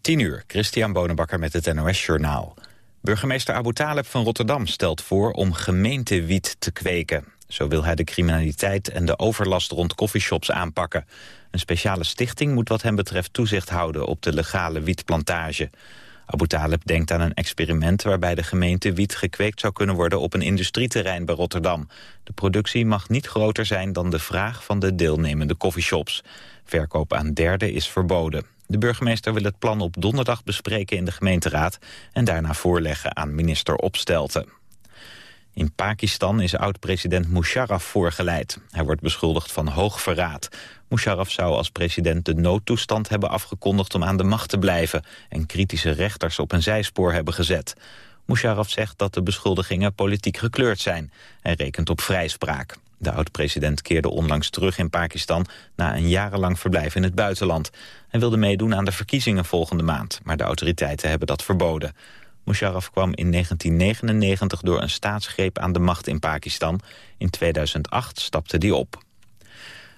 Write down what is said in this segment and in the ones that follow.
10 uur, Christian Bonenbakker met het NOS Journaal. Burgemeester Abu Taleb van Rotterdam stelt voor om gemeentewiet te kweken. Zo wil hij de criminaliteit en de overlast rond coffeeshops aanpakken. Een speciale stichting moet wat hem betreft toezicht houden op de legale wietplantage. Abu Taleb denkt aan een experiment waarbij de gemeente wiet gekweekt zou kunnen worden op een industrieterrein bij Rotterdam. De productie mag niet groter zijn dan de vraag van de deelnemende coffeeshops. Verkoop aan derden is verboden. De burgemeester wil het plan op donderdag bespreken in de gemeenteraad... en daarna voorleggen aan minister Opstelten. In Pakistan is oud-president Musharraf voorgeleid. Hij wordt beschuldigd van hoog verraad. Musharraf zou als president de noodtoestand hebben afgekondigd om aan de macht te blijven... en kritische rechters op een zijspoor hebben gezet. Musharraf zegt dat de beschuldigingen politiek gekleurd zijn. Hij rekent op vrijspraak. De oud-president keerde onlangs terug in Pakistan... na een jarenlang verblijf in het buitenland. Hij wilde meedoen aan de verkiezingen volgende maand... maar de autoriteiten hebben dat verboden. Musharraf kwam in 1999 door een staatsgreep aan de macht in Pakistan. In 2008 stapte die op.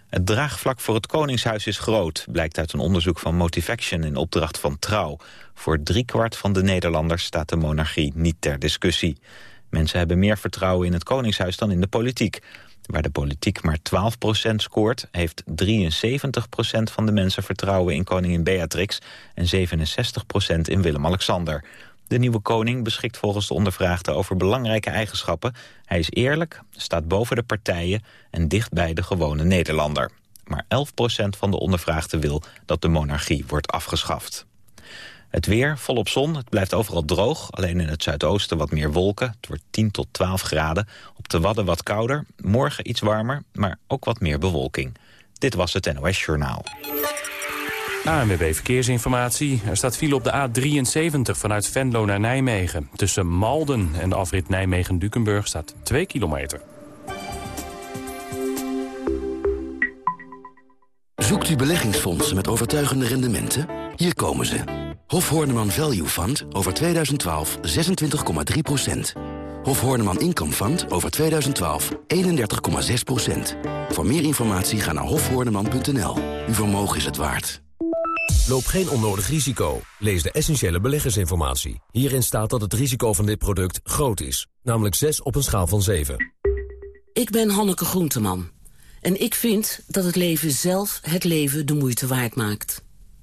Het draagvlak voor het Koningshuis is groot, blijkt uit een onderzoek van Motivaction in opdracht van Trouw. Voor driekwart van de Nederlanders staat de monarchie niet ter discussie. Mensen hebben meer vertrouwen in het Koningshuis dan in de politiek. Waar de politiek maar 12% scoort... heeft 73% van de mensen vertrouwen in koningin Beatrix... en 67% in Willem-Alexander. De nieuwe koning beschikt volgens de ondervraagden over belangrijke eigenschappen. Hij is eerlijk, staat boven de partijen en dicht bij de gewone Nederlander. Maar 11% van de ondervraagden wil dat de monarchie wordt afgeschaft. Het weer, volop zon, het blijft overal droog. Alleen in het zuidoosten wat meer wolken. Het wordt 10 tot 12 graden. Op de Wadden wat kouder. Morgen iets warmer, maar ook wat meer bewolking. Dit was het NOS Journaal. ANWB Verkeersinformatie. Er staat file op de A73 vanuit Venlo naar Nijmegen. Tussen Malden en de afrit Nijmegen-Dukenburg staat 2 kilometer. Zoekt u beleggingsfondsen met overtuigende rendementen? Hier komen ze. Hof Horneman Value Fund over 2012 26,3% Hof Horneman Income Fund over 2012 31,6% Voor meer informatie ga naar hofhoorneman.nl. Uw vermogen is het waard. Loop geen onnodig risico. Lees de essentiële beleggersinformatie. Hierin staat dat het risico van dit product groot is. Namelijk 6 op een schaal van 7. Ik ben Hanneke Groenteman. En ik vind dat het leven zelf het leven de moeite waard maakt.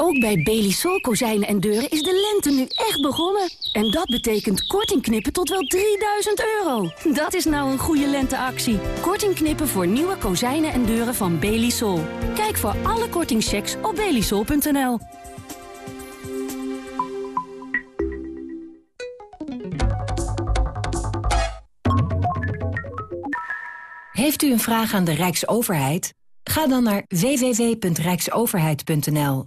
Ook bij Belisol kozijnen en deuren is de lente nu echt begonnen. En dat betekent korting knippen tot wel 3000 euro. Dat is nou een goede lenteactie. Korting knippen voor nieuwe kozijnen en deuren van Belisol. Kijk voor alle kortingchecks op belisol.nl. Heeft u een vraag aan de Rijksoverheid? Ga dan naar www.rijksoverheid.nl.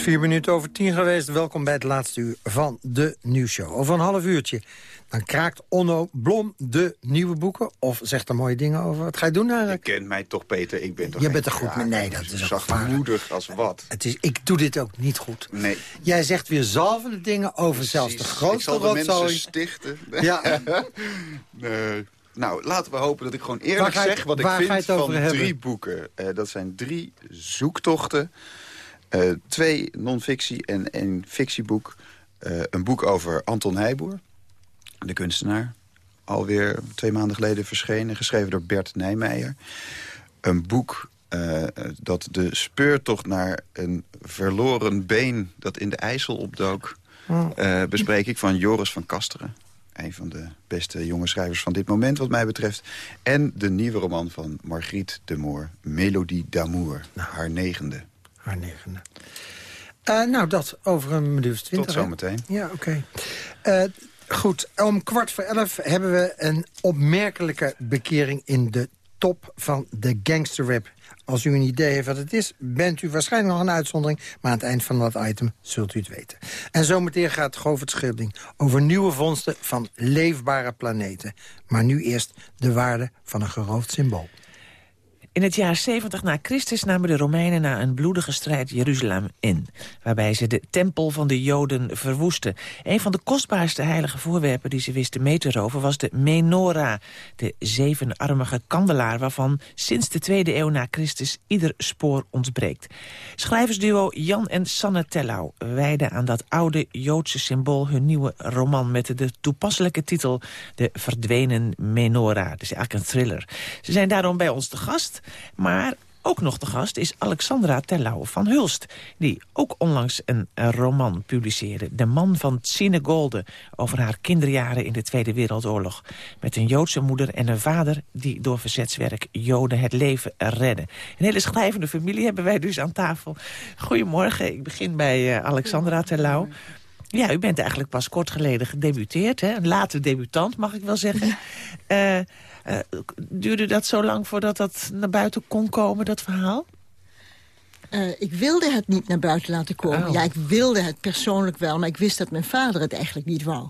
Is vier minuten over tien geweest. Welkom bij het laatste uur van de nieuwsshow. Over een half uurtje dan kraakt Onno Blom de nieuwe boeken. Of zegt er mooie dingen over. Wat ga je doen eigenlijk? Je kent mij toch, Peter? Ik ben toch Je bent er goed met. Nee, dat is zachtmoedig als wat. Het is, ik doe dit ook niet goed. Nee. Jij zegt weer zalvende dingen over zelfs de grootste rotzooi. Ik zal de mensen stichten. Ja. nee. Nou, laten we hopen dat ik gewoon eerlijk zeg wat ik vind van drie boeken. Uh, dat zijn drie zoektochten. Uh, twee non-fictie en één fictieboek. Uh, een boek over Anton Heijboer de kunstenaar. Alweer twee maanden geleden verschenen, geschreven door Bert Nijmeijer. Een boek dat de speurtocht naar een verloren been... dat in de IJssel opdook, uh, bespreek ik van Joris van Kasteren. Een van de beste jonge schrijvers van dit moment, wat mij betreft. En de nieuwe roman van Margriet de Moor, Melodie d'amour, nou. haar negende. Haar negende. Uh, nou, dat over een minuut twintig. Tot zometeen. Ja, oké. Okay. Uh, goed, om kwart voor elf hebben we een opmerkelijke bekering in de top van de gangsterrap. Als u een idee heeft wat het is, bent u waarschijnlijk nog een uitzondering... maar aan het eind van dat item zult u het weten. En zometeen gaat Govert Schilding over nieuwe vondsten van leefbare planeten. Maar nu eerst de waarde van een geroofd symbool. In het jaar 70 na Christus namen de Romeinen na een bloedige strijd Jeruzalem in. Waarbij ze de tempel van de Joden verwoesten. Een van de kostbaarste heilige voorwerpen die ze wisten mee te roven was de menorah. De zevenarmige kandelaar waarvan sinds de tweede eeuw na Christus ieder spoor ontbreekt. Schrijversduo Jan en Sanne Tellau wijden aan dat oude Joodse symbool hun nieuwe roman met de toepasselijke titel De Verdwenen Menorah. Dus eigenlijk een thriller. Ze zijn daarom bij ons te gast. Maar ook nog de gast is Alexandra Terlouw van Hulst... die ook onlangs een roman publiceerde. De man van Tsine Golde over haar kinderjaren in de Tweede Wereldoorlog. Met een Joodse moeder en een vader die door verzetswerk Joden het leven redden. Een hele schrijvende familie hebben wij dus aan tafel. Goedemorgen, ik begin bij uh, Alexandra Terlouw. Ja, u bent eigenlijk pas kort geleden gedebuteerd. Hè? Een late debutant, mag ik wel zeggen. Uh, uh, duurde dat zo lang voordat dat naar buiten kon komen, dat verhaal? Uh, ik wilde het niet naar buiten laten komen. Oh. Ja, ik wilde het persoonlijk wel, maar ik wist dat mijn vader het eigenlijk niet wou.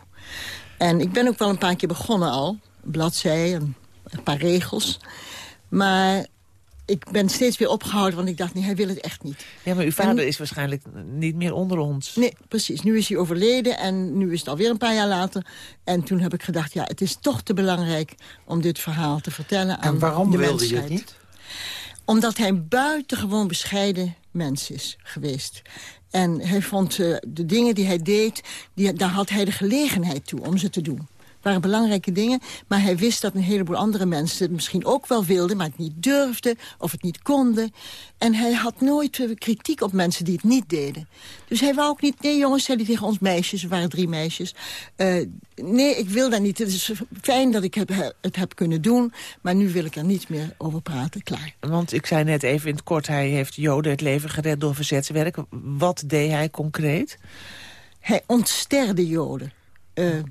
En ik ben ook wel een paar keer begonnen al. Een bladzij, een, een paar regels. Maar ik ben steeds weer opgehouden, want ik dacht, nee, hij wil het echt niet. Ja, maar uw vader is waarschijnlijk niet meer onder ons. Nee, precies. Nu is hij overleden en nu is het alweer een paar jaar later. En toen heb ik gedacht, ja, het is toch te belangrijk om dit verhaal te vertellen aan de En waarom wilde je het niet? Omdat hij een buitengewoon bescheiden mens is geweest. En hij vond uh, de dingen die hij deed, die, daar had hij de gelegenheid toe om ze te doen waren belangrijke dingen. Maar hij wist dat een heleboel andere mensen het misschien ook wel wilden... maar het niet durfden of het niet konden. En hij had nooit uh, kritiek op mensen die het niet deden. Dus hij wou ook niet... Nee, jongens, zei hij tegen ons meisjes. Er waren drie meisjes. Uh, nee, ik wil dat niet. Het is fijn dat ik heb, het heb kunnen doen. Maar nu wil ik er niet meer over praten. Klaar. Want ik zei net even in het kort... hij heeft Joden het leven gered door verzetswerk. Wat deed hij concreet? Hij ontsterde Joden. Uh,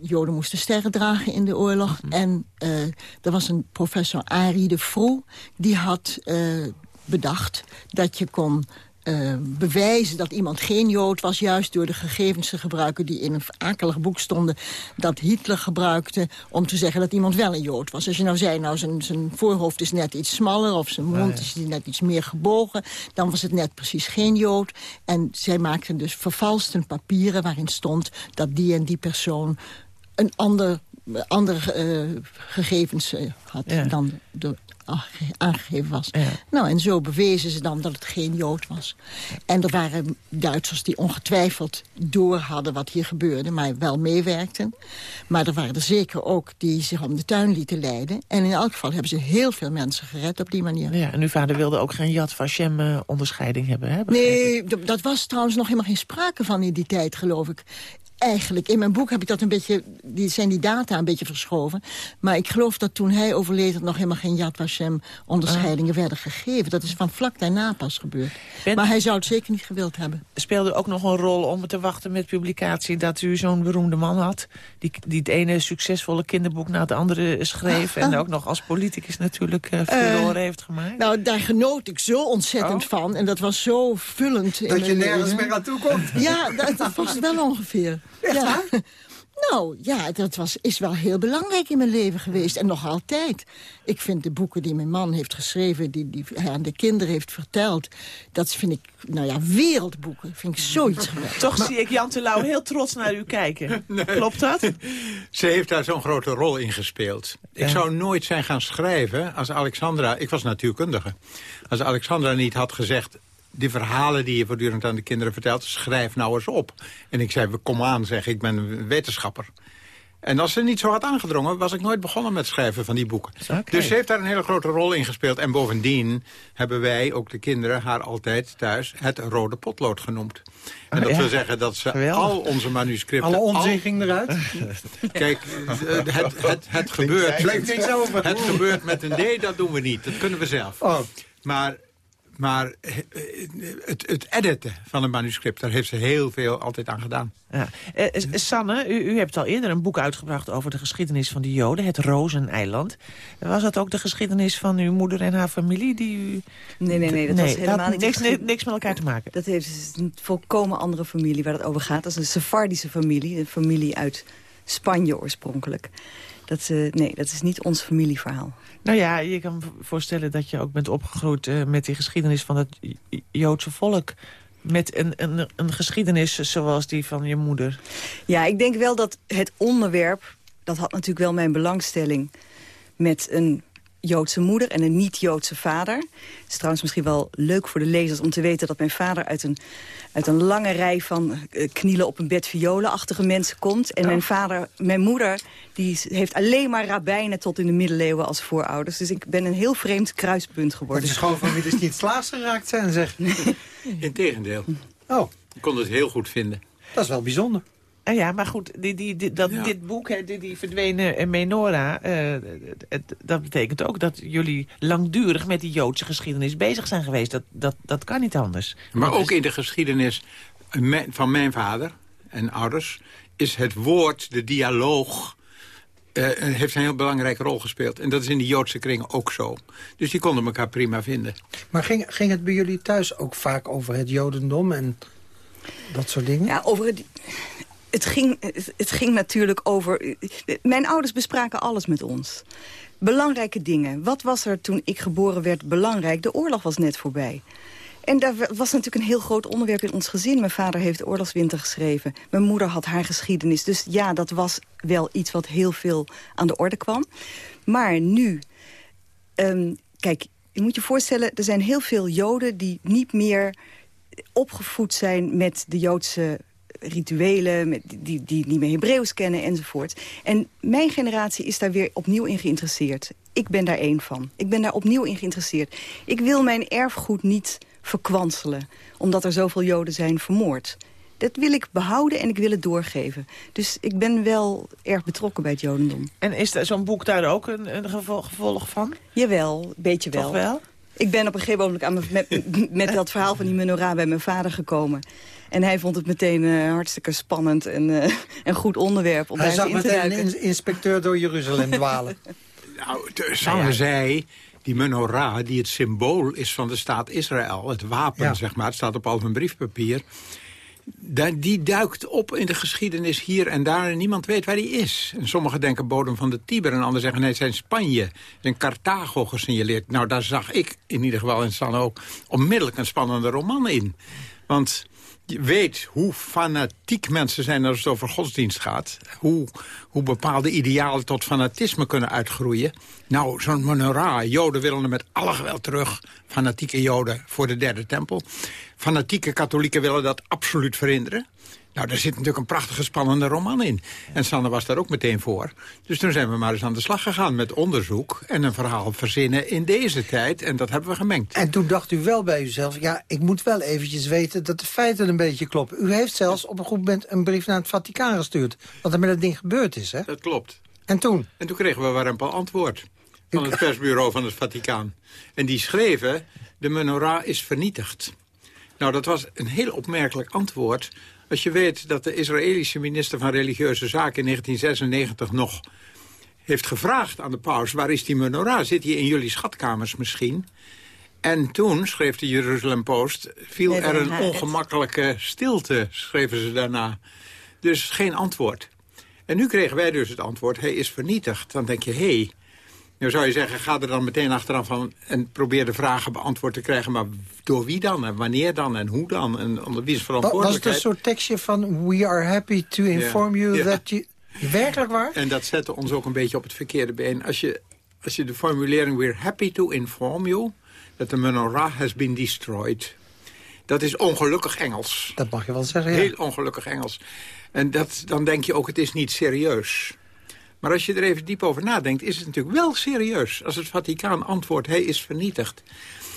Joden moesten sterren dragen in de oorlog. Mhm. En uh, er was een professor Arie de Vroe... die had uh, bedacht dat je kon uh, bewijzen dat iemand geen Jood was... juist door de gegevens te gebruiken die in een akelig boek stonden... dat Hitler gebruikte om te zeggen dat iemand wel een Jood was. Als je nou zei, nou zijn, zijn voorhoofd is net iets smaller... of zijn mond is net iets meer gebogen... dan was het net precies geen Jood. En zij maakten dus vervalste papieren waarin stond... dat die en die persoon een ander, andere uh, gegevens uh, had dan de aangegeven was. Nou, en zo bewezen ze dan dat het geen Jood was. En er waren Duitsers die ongetwijfeld door hadden wat hier gebeurde... maar wel meewerkten. Maar er waren er zeker ook die zich om de tuin lieten leiden. En in elk geval hebben ze heel veel mensen gered op die manier. Ja, en uw vader wilde ook geen Yad Vashem-onderscheiding hebben, hè? Nee, dat was trouwens nog helemaal geen sprake van in die tijd, geloof ik eigenlijk, in mijn boek heb ik dat een beetje, die, zijn die data een beetje verschoven. Maar ik geloof dat toen hij overleed, er nog helemaal geen Yad Vashem onderscheidingen ah. werden gegeven. Dat is van vlak daarna pas gebeurd. maar hij zou het zeker niet gewild hebben. Speelde ook nog een rol om te wachten met publicatie dat u zo'n beroemde man had? Die, die het ene succesvolle kinderboek na het andere schreef. en ook nog als politicus natuurlijk uh, verloren heeft gemaakt. Nou, daar genoot ik zo ontzettend oh. van. En dat was zo vullend. Dat je nergens meer aan toe komt. Ja, dat, dat was het wel ongeveer ja. Nou, ja, dat was, is wel heel belangrijk in mijn leven geweest. En nog altijd. Ik vind de boeken die mijn man heeft geschreven... die, die hij aan de kinderen heeft verteld... dat vind ik, nou ja, wereldboeken. Vind ik zoiets geweldig. Toch zie ik Jan Terlouw heel trots naar u kijken. Klopt dat? Ze heeft daar zo'n grote rol in gespeeld. Ik zou nooit zijn gaan schrijven als Alexandra... Ik was natuurkundige. Als Alexandra niet had gezegd die verhalen die je voortdurend aan de kinderen vertelt... schrijf nou eens op. En ik zei, kom aan, zeg, ik ben een wetenschapper. En als ze niet zo had aangedrongen, was ik nooit begonnen met schrijven van die boeken. Dus ze heeft daar een hele grote rol in gespeeld. En bovendien hebben wij, ook de kinderen, haar altijd thuis het rode potlood genoemd. En oh, dat wil zeggen dat ze al onze manuscripten... Alle onzin ging eruit? Kijk, het, het, het, gebeurt... Het gebeurt met een D, dat doen we niet. Dat kunnen we zelf. Oh. Maar maar eh, het, het editen van een manuscript, daar heeft ze heel veel altijd aan gedaan. Ja. Eh, eh, Sanne, u, u, hebt al eerder een boek uitgebracht over de geschiedenis van de Joden, het Rozeneiland. Was dat ook de geschiedenis van uw moeder en haar familie? Die u... Nee, nee, nee, dat was helemaal niet... Niks, niks met elkaar te maken? Dat heeft een volkomen andere familie waar het over gaat. Dat is een Sephardische familie, een familie uit Spanje oorspronkelijk. Dat, uh, nee, dat is niet ons familieverhaal. Nou ja, je kan voorstellen dat je ook bent opgegroeid... Uh, met die geschiedenis van het Joodse volk. Met een, een, een geschiedenis zoals die van je moeder. Ja, ik denk wel dat het onderwerp... dat had natuurlijk wel mijn belangstelling... met een Joodse moeder en een niet-Joodse vader. Het is trouwens misschien wel leuk voor de lezers om te weten... dat mijn vader uit een, uit een lange rij van uh, knielen op een bed violenachtige mensen komt. En mijn vader, mijn moeder, die heeft alleen maar rabbijnen tot in de middeleeuwen als voorouders. Dus ik ben een heel vreemd kruispunt geworden. Het is gewoon van wie dus niet slaags geraakt zijn, zeg. Integendeel. Oh. Ik kon het heel goed vinden. Dat is wel bijzonder. Uh, ja, maar goed, die, die, dat, dit boek, hè, die, die verdwenen Menora... Uh, het, dat betekent ook dat jullie langdurig met die Joodse geschiedenis bezig zijn geweest. Dat, dat, dat kan niet anders. Maar ook in de geschiedenis van mijn vader en ouders... is het woord, de dialoog... Uh, heeft een heel belangrijke rol gespeeld. En dat is in de Joodse kringen ook zo. Dus die konden elkaar prima vinden. Maar ging, ging het bij jullie thuis ook vaak over het Jodendom en dat soort dingen? Ja, over het, het, ging, het ging natuurlijk over... Mijn ouders bespraken alles met ons. Belangrijke dingen. Wat was er toen ik geboren werd belangrijk? De oorlog was net voorbij. En daar was natuurlijk een heel groot onderwerp in ons gezin. Mijn vader heeft oorlogswinter geschreven. Mijn moeder had haar geschiedenis. Dus ja, dat was wel iets wat heel veel aan de orde kwam. Maar nu... Um, kijk, je moet je voorstellen... er zijn heel veel Joden die niet meer opgevoed zijn met de Joodse rituelen, met, die, die niet meer Hebreeuws kennen enzovoort. En mijn generatie is daar weer opnieuw in geïnteresseerd. Ik ben daar één van. Ik ben daar opnieuw in geïnteresseerd. Ik wil mijn erfgoed niet verkwanselen, omdat er zoveel Joden zijn vermoord. Dat wil ik behouden en ik wil het doorgeven. Dus ik ben wel erg betrokken bij het Jodendom. En is zo'n boek daar ook een, een gevolg van? Jawel, een beetje wel. Toch wel? Ik ben op een gegeven moment aan met, met dat verhaal van die menorah bij mijn vader gekomen. En hij vond het meteen uh, hartstikke spannend en uh, een goed onderwerp. Om hij zag meteen een inspecteur door Jeruzalem dwalen. nou, Sanne nou zei, die menorah, die het symbool is van de staat Israël... het wapen, zeg maar, het staat op al mijn briefpapier... Die duikt op in de geschiedenis hier en daar en niemand weet waar die is. En sommigen denken bodem van de Tiber en anderen zeggen nee, het zijn Spanje. Het is Carthago gesignaleerd. Nou, daar zag ik in ieder geval in Sanne ook onmiddellijk een spannende roman in. Want je weet hoe fanatiek mensen zijn als het over godsdienst gaat. Hoe, hoe bepaalde idealen tot fanatisme kunnen uitgroeien. Nou, zo'n menorah. Joden willen er met alle geweld terug. Fanatieke Joden voor de derde tempel. Fanatieke katholieken willen dat absoluut verhinderen. Nou, daar zit natuurlijk een prachtige spannende roman in. En Sanne was daar ook meteen voor. Dus toen zijn we maar eens aan de slag gegaan met onderzoek... en een verhaal verzinnen in deze tijd. En dat hebben we gemengd. En toen dacht u wel bij uzelf... ja, ik moet wel eventjes weten dat de feiten een beetje kloppen. U heeft zelfs op een goed moment een brief naar het Vaticaan gestuurd. Wat er met dat ding gebeurd is, hè? Dat klopt. En toen? En toen kregen we warempel antwoord van het persbureau van het Vaticaan. En die schreven, de menorah is vernietigd. Nou, dat was een heel opmerkelijk antwoord... Als je weet dat de Israëlische minister van Religieuze Zaken in 1996 nog heeft gevraagd aan de paus... waar is die menorah? Zit hij in jullie schatkamers misschien? En toen, schreef de Jeruzalem Post, viel er een ongemakkelijke stilte, schreven ze daarna. Dus geen antwoord. En nu kregen wij dus het antwoord, hij is vernietigd. Dan denk je, hé, hey, nou zou je zeggen, ga er dan meteen achteraan van... en probeer de vragen beantwoord te krijgen. Maar door wie dan? En wanneer dan? En hoe dan? En onder wie is verantwoordelijkheid? Was het een soort tekstje van... We are happy to inform you that you... Werkelijk waar? En dat zette ons ook een beetje op het verkeerde been. Als je, als je de formulering... We're happy to inform you that the menorah has been destroyed... Dat is ongelukkig Engels. Dat mag je wel zeggen, ja. Heel ongelukkig Engels. En dat, dan denk je ook, het is niet serieus. Maar als je er even diep over nadenkt, is het natuurlijk wel serieus. Als het Vaticaan antwoordt, hij is vernietigd.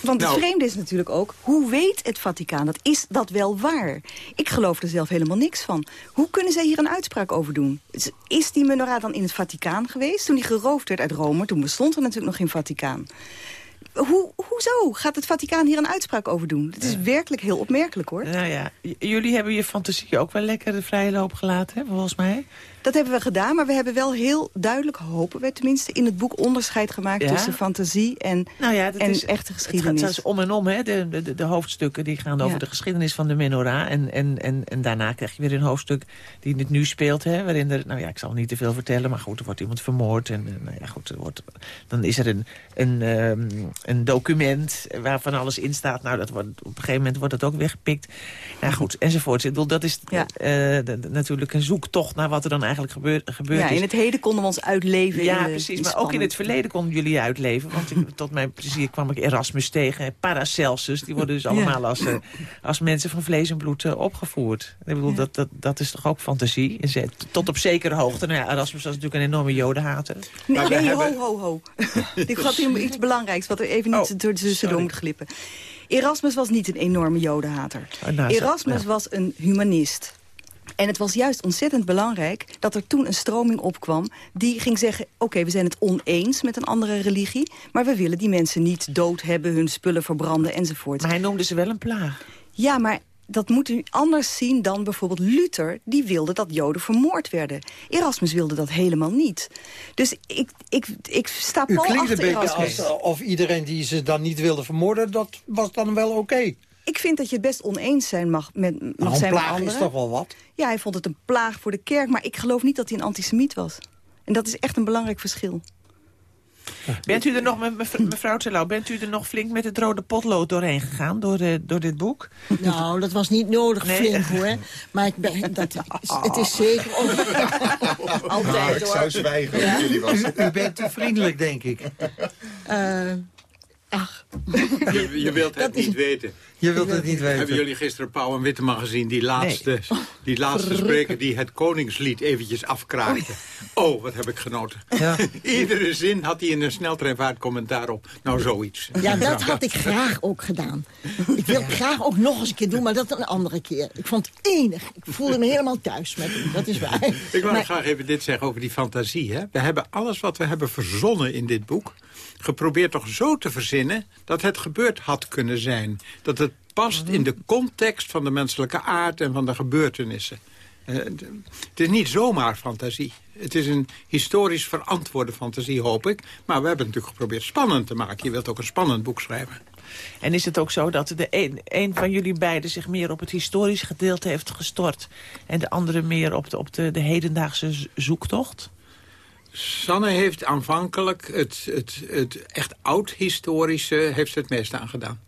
Want het nou, vreemde is natuurlijk ook, hoe weet het Vaticaan dat? Is dat wel waar? Ik geloof er zelf helemaal niks van. Hoe kunnen zij hier een uitspraak over doen? Is die menorah dan in het Vaticaan geweest? Toen die geroofd werd uit Rome, toen bestond er natuurlijk nog geen Vaticaan. Hoe, hoezo gaat het Vaticaan hier een uitspraak over doen? Het is werkelijk heel opmerkelijk, hoor. Nou ja, jullie hebben je fantasie ook wel lekker de vrije loop gelaten, hè, volgens mij. Dat hebben we gedaan, maar we hebben wel heel duidelijk, hopen we tenminste... in het boek onderscheid gemaakt tussen fantasie en, nou ja, en is, echte geschiedenis. Het gaat om en om, hè? De, de, de hoofdstukken die gaan over de geschiedenis van de menorah. En, en, en, en daarna krijg je weer een hoofdstuk die het nu speelt. Hè? Waarin er, nou ja, ik zal niet te veel vertellen, maar goed, er wordt iemand vermoord. En nou ja, goed, er wordt, dan is er een, een, um, een document waarvan alles in staat. Nou, dat wordt, op een gegeven moment wordt dat ook weggepikt. Nou goed, enzovoort. Ik bedoel, dat is ja. uh, natuurlijk een zoektocht naar wat er dan eigenlijk gebeurd, gebeurd ja, is. in het heden konden we ons uitleven. Ja, precies. Maar ook in het verleden konden jullie uitleven. Want ik, tot mijn plezier kwam ik Erasmus tegen. Paracelsus, die worden dus allemaal als, uh, als mensen van vlees en bloed uh, opgevoerd. Ik bedoel, dat, dat, dat is toch ook fantasie? Tot op zekere hoogte. Nou ja, Erasmus was natuurlijk een enorme jodenhater. Nee, nee ho, ho, ho. ik had iets belangrijks, wat er even niet oh, tussendoor moet glippen. Erasmus was niet een enorme jodenhater. Oh, nou, Erasmus ja. was een humanist. En het was juist ontzettend belangrijk dat er toen een stroming opkwam... die ging zeggen, oké, we zijn het oneens met een andere religie... maar we willen die mensen niet dood hebben, hun spullen verbranden enzovoort. Maar hij noemde ze wel een plaag. Ja, maar dat moet u anders zien dan bijvoorbeeld Luther... die wilde dat Joden vermoord werden. Erasmus wilde dat helemaal niet. Dus ik, ik, ik sta pal achter Erasmus. U klinkt een beetje of iedereen die ze dan niet wilde vermoorden... dat was dan wel oké. Ik vind dat je het best oneens zijn mag met mag nou, zijn plaag is toch wel wat? Ja, hij vond het een plaag voor de kerk, maar ik geloof niet dat hij een antisemiet was. En dat is echt een belangrijk verschil. Bent u er nog, mevrouw Terlouw, bent u er nog flink met het rode potlood doorheen gegaan, door, de, door dit boek? Nou, dat was niet nodig nee. flink hoor. Maar ik ben, dat, het is zeker... Altijd nou, ik zou zwijgen. Ja. U, u, bent te vriendelijk, denk ik. Uh, ach. Je, je wilt het niet weten. Je wilt het niet weten. Hebben jullie gisteren Pauw en Witteman gezien? Die laatste, die laatste spreker die het Koningslied eventjes afkraakte. Oh, wat heb ik genoten. Ja. Iedere zin had hij in een sneltreinvaart commentaar op. Nou, zoiets. Ja, dat had ik graag ook gedaan. Ik wil graag ook nog eens een keer doen, maar dat een andere keer. Ik vond het enig. Ik voelde me helemaal thuis met hem. Dat is waar. Ik wil maar... graag even dit zeggen over die fantasie. Hè? We hebben alles wat we hebben verzonnen in dit boek... geprobeerd toch zo te verzinnen dat het gebeurd had kunnen zijn. Dat het past in de context van de menselijke aard en van de gebeurtenissen. Uh, het is niet zomaar fantasie. Het is een historisch verantwoorde fantasie, hoop ik. Maar we hebben natuurlijk geprobeerd spannend te maken. Je wilt ook een spannend boek schrijven. En is het ook zo dat de een, van jullie beiden zich meer op het historisch gedeelte heeft gestort... en de andere meer op de, op de hedendaagse zoektocht? Sanne heeft aanvankelijk het, het, het echt oud-historische heeft het meest aangedaan.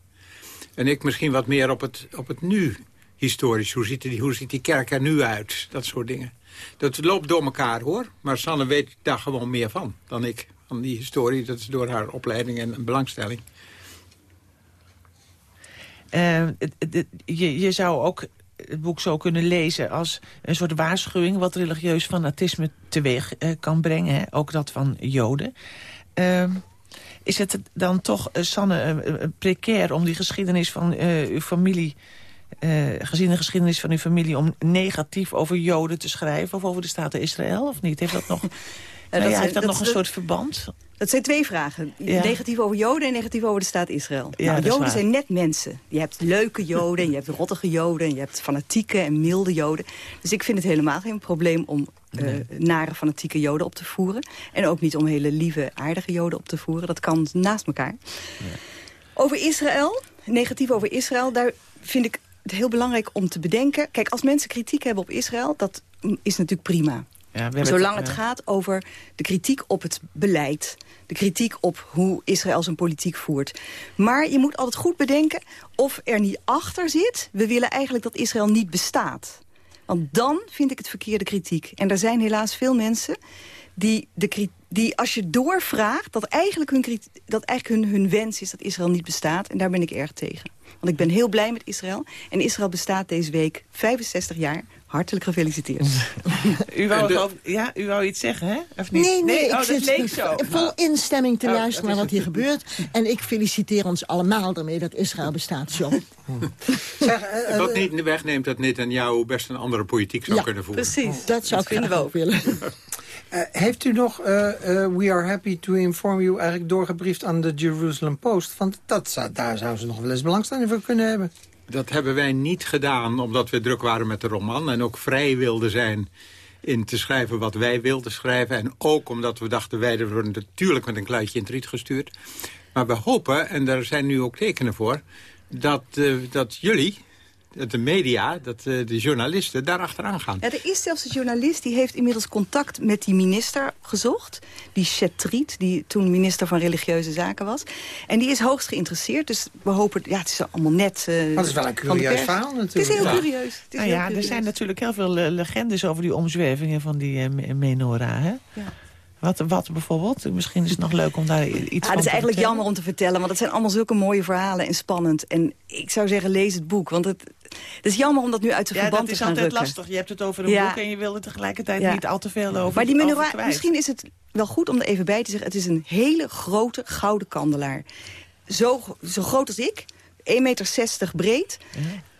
En ik misschien wat meer op het, op het nu historisch. Hoe ziet, die, hoe ziet die kerk er nu uit? Dat soort dingen. Dat loopt door elkaar hoor. Maar Sanne weet daar gewoon meer van dan ik. Van die historie, dat is door haar opleiding en belangstelling. Je, je zou ook het boek zo kunnen lezen als een soort waarschuwing... wat religieus fanatisme teweeg uh, kan brengen. Hè? Ook dat van Joden. Uh, is het dan toch, uh, Sanne, uh, precair om die geschiedenis van uw familie... gezien de geschiedenis van uw familie... om negatief over Joden te schrijven of over de Staten Israël? Of niet? Heeft dat nog, nou ja, heeft dat, dat nog een soort verband? Dat zijn twee vragen. Negatief over Joden en negatief over de staat Israël. nou, Joden zijn net mensen. Je hebt leuke Joden, je hebt rottige Joden... je hebt fanatieke en milde Joden. Dus ik vind het helemaal geen probleem om uh, nare fanatieke Joden op te voeren. En ook niet om hele lieve, aardige Joden op te voeren. Dat kan naast elkaar. Ja. Over Israël, negatief over Israël... daar vind ik het heel belangrijk om te bedenken... Kijk, als mensen kritiek hebben op Israël, dat is natuurlijk prima. Ja, Zolang het, het, gaat over de kritiek op het beleid. De kritiek op hoe Israël zijn politiek voert. Maar je moet altijd goed bedenken of er niet achter zit... we willen eigenlijk dat Israël niet bestaat. Want dan vind ik het verkeerde kritiek. En er zijn helaas veel mensen die, de, die als je doorvraagt, dat eigenlijk, hun, dat eigenlijk hun, hun wens is dat Israël niet bestaat. En daar ben ik erg tegen. Want ik ben heel blij met Israël. En Israël bestaat deze week 65 jaar. Hartelijk gefeliciteerd. u, wou ja, u wou iets zeggen, hè? Of niet? Nee, nee, oh, ik zit zo. vol instemming te oh, luisteren naar wat hier gebeurt. En ik feliciteer ons allemaal ermee dat Israël bestaat, John. zeg, uh, wat niet wegneemt dat jou best een andere politiek zou kunnen voeren. Precies, dat zou ik wel willen. Uh, heeft u nog uh, uh, We Are Happy to Inform You eigenlijk doorgebriefd aan de Jerusalem Post? Want dat zou, daar zouden ze nog wel eens belangstelling voor kunnen hebben. Dat hebben wij niet gedaan omdat we druk waren met de roman... en ook vrij wilden zijn in te schrijven wat wij wilden schrijven. En ook omdat we dachten, wij worden natuurlijk met een kluitje in het riet gestuurd. Maar we hopen, en daar zijn nu ook tekenen voor... dat, dat jullie, de media, dat eh, de journalisten daar achteraan gaan. Ja, er is zelfs een journalist die heeft inmiddels contact met die minister gezocht. Die Chetriet, die toen minister van Religieuze Zaken was. En die is hoogst geïnteresseerd. Dus we hopen, ja, het is allemaal net uh, Maar het is wel een curieus verhaal natuurlijk. Het is heel curieus. Het is nou ja, er zijn natuurlijk heel veel legendes over die omzwervingen van die uh, menorah, hè? Ja. Wat, wat bijvoorbeeld? Misschien is het nog leuk om daar iets ja, van Het is eigenlijk jammer om te vertellen, want het zijn allemaal zulke mooie verhalen en spannend. En ik zou zeggen, lees het boek, want het, het is jammer om dat nu uit zijn verband te gaan Ja, dat is altijd lastig. Je hebt het over een boek en je wil er tegelijkertijd niet al te veel over Maar die menorah, misschien is het wel goed om er even bij te zeggen... het is een hele grote gouden kandelaar. Zo, zo groot als ik, 1,60 meter breed.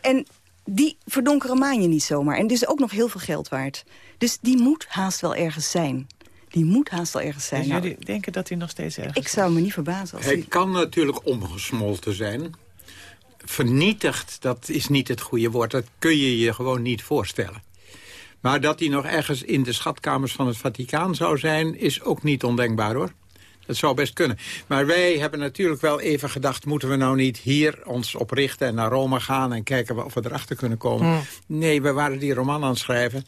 En die verdonkere maan je niet zomaar. En het is ook nog heel veel geld waard. Dus die moet haast wel ergens zijn die moet haast wel ergens zijn. Dus jullie nou, denken dat hij nog steeds ergens Ik zou me niet verbazen. Als hij, hij kan natuurlijk omgesmolten zijn. Vernietigd, dat is niet het goede woord. Dat kun je je gewoon niet voorstellen. Maar dat hij nog ergens in de schatkamers van het Vaticaan zou zijn... is ook niet ondenkbaar, hoor. Dat zou best kunnen. Maar wij hebben natuurlijk wel even gedacht... moeten we nou niet hier ons oprichten en naar Rome gaan... en kijken of we erachter kunnen komen. Hmm. Nee, we waren die roman aan het schrijven...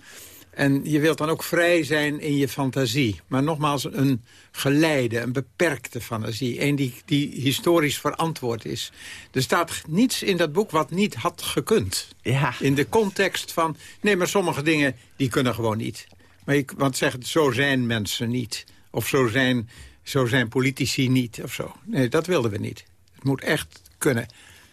En je wilt dan ook vrij zijn in je fantasie. Maar nogmaals, een geleide, een beperkte fantasie. Een die, die historisch verantwoord is. Er staat niets in dat boek wat niet had gekund. Ja. In de context van... Nee, maar sommige dingen, die kunnen gewoon niet. Maar je, want zeg, zo zijn mensen niet. Of zo zijn, zo zijn politici niet, of zo. Nee, dat wilden we niet. Het moet echt kunnen.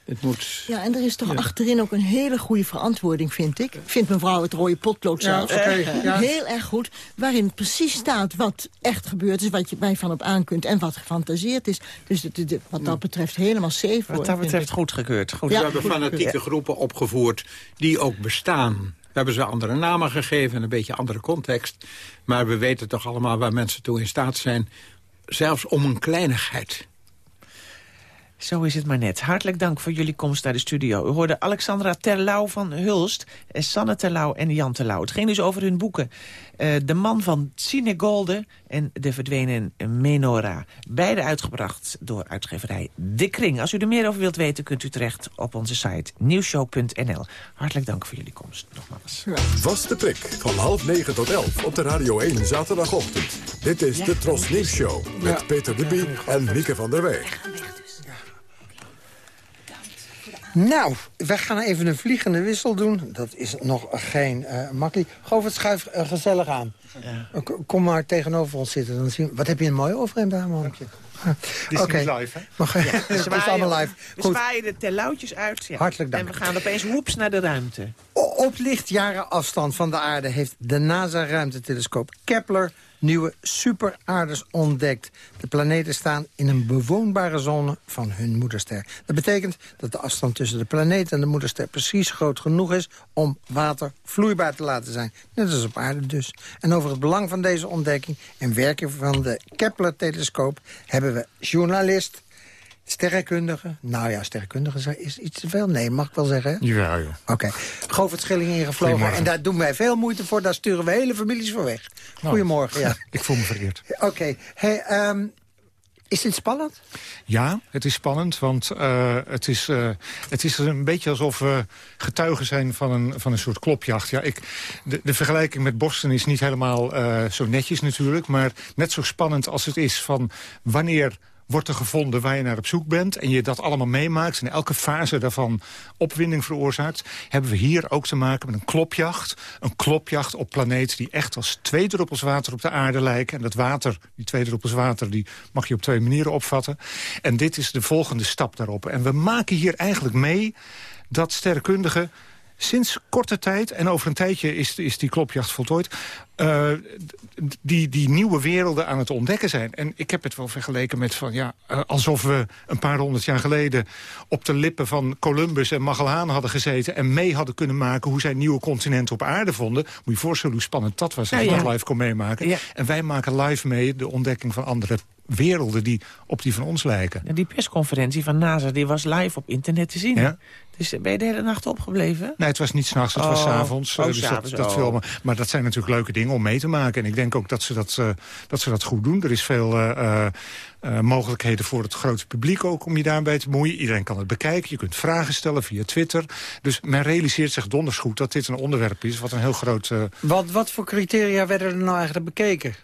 Het moet... Ja, en er is toch achterin ook een hele goede verantwoording, vind ik. Vindt mevrouw het rode potlood zelf. Ja, ja. Heel erg goed. Waarin precies staat wat echt gebeurd is, wat je bij van op aan kunt... en wat gefantaseerd is. Dus wat dat betreft helemaal safe. Wat dat betreft goedgekeurd. Goed. We hebben fanatieke groepen opgevoerd die ook bestaan. We hebben ze andere namen gegeven en een beetje andere context. Maar we weten toch allemaal waar mensen toe in staat zijn. Zelfs om een kleinigheid. Zo is het maar net. Hartelijk dank voor jullie komst naar de studio. U hoorde Alexandra Terlouw van Hulst, eh, Sanne Terlouw en Jan Terlouw. Het ging dus over hun boeken. Uh, de man van Cinegolde en De verdwenen Menora. Beide uitgebracht door uitgeverij De Kring. Als u er meer over wilt weten, kunt u terecht op onze site nieuwshow.nl. Hartelijk dank voor jullie komst, nogmaals. Vaste prik, van half negen tot elf op de Radio 1 zaterdagochtend. Dit is de Tros Nieuws Show met Peter de Bie en Mieke van der Wij. Nou, we gaan even een vliegende wissel doen. Dat is nog geen uh, makkelijk. Govert, schuif uh, gezellig aan. Ja. Kom maar tegenover ons zitten. Dan zien we... Wat heb je een mooi overhemd aan, man. Dank je. Dit is live, hè? Mag, ja, het is allemaal live. We zwaaien de terlouwtjes uit. Ja. Hartelijk dank. En we gaan opeens hoeps naar de ruimte. op lichtjaren afstand van de aarde heeft de NASA-ruimtetelescoop Kepler nieuwe superaardes ontdekt. De planeten staan in een bewoonbare zone van hun moederster. Dat betekent dat de afstand tussen de planeet en de moederster precies groot genoeg is... om water vloeibaar te laten zijn. Net als op aarde dus. En over het belang van deze ontdekking en werking van de Kepler-telescoop... hebben we journalist Sterrenkundige? Nou ja, sterrenkundige is iets te veel. Nee, mag ik wel zeggen. Ja, joh. Oké. Okay. Govert Schilling ingevlogen. En daar doen wij veel moeite voor. Daar sturen we hele families voor weg. Nou, Goedemorgen. Ja. ik voel me vereerd. Oké. Hey, um, is dit spannend? Ja, het is spannend, want uh, het, is, uh, het is een beetje alsof we getuigen zijn van een, van een soort klopjacht. Ja, ik, de, de vergelijking met Boston is niet helemaal uh, zo netjes natuurlijk... maar net zo spannend als het is van wanneer wordt er gevonden waar je naar op zoek bent... en je dat allemaal meemaakt en elke fase daarvan opwinding veroorzaakt... hebben we hier ook te maken met een klopjacht. Een klopjacht op planeten die echt als twee druppels water op de aarde lijken. En dat water, die twee druppels water, die mag je op twee manieren opvatten. En dit is de volgende stap daarop. En we maken hier eigenlijk mee dat sterrenkundigen sinds korte tijd, en over een tijdje is, is die klopjacht voltooid... Uh, die, die nieuwe werelden aan het ontdekken zijn. En ik heb het wel vergeleken met van ja, uh, alsof we een paar honderd jaar geleden... op de lippen van Columbus en Magellaan hadden gezeten... en mee hadden kunnen maken hoe zij nieuwe continenten op aarde vonden. Moet je je voorstellen hoe spannend dat was als je dat live kon meemaken. Ja. En wij maken live mee de ontdekking van andere werelden die op die van ons lijken. Ja, die persconferentie van NASA die was live op internet te zien. Ja. Dus ben je de hele nacht opgebleven? Nee, het was niet s'nachts, het oh. was s avonds. Oh, dus dat, dat oh. filmen. Maar dat zijn natuurlijk leuke dingen om mee te maken. En ik denk ook dat ze dat, uh, dat, ze dat goed doen. Er is veel... Uh, uh, mogelijkheden voor het grote publiek ook om je daarbij te bemoeien. Iedereen kan het bekijken, je kunt vragen stellen via Twitter. Dus men realiseert zich donders goed dat dit een onderwerp is... wat een heel groot... Wat, wat voor criteria werden er nou eigenlijk bekeken?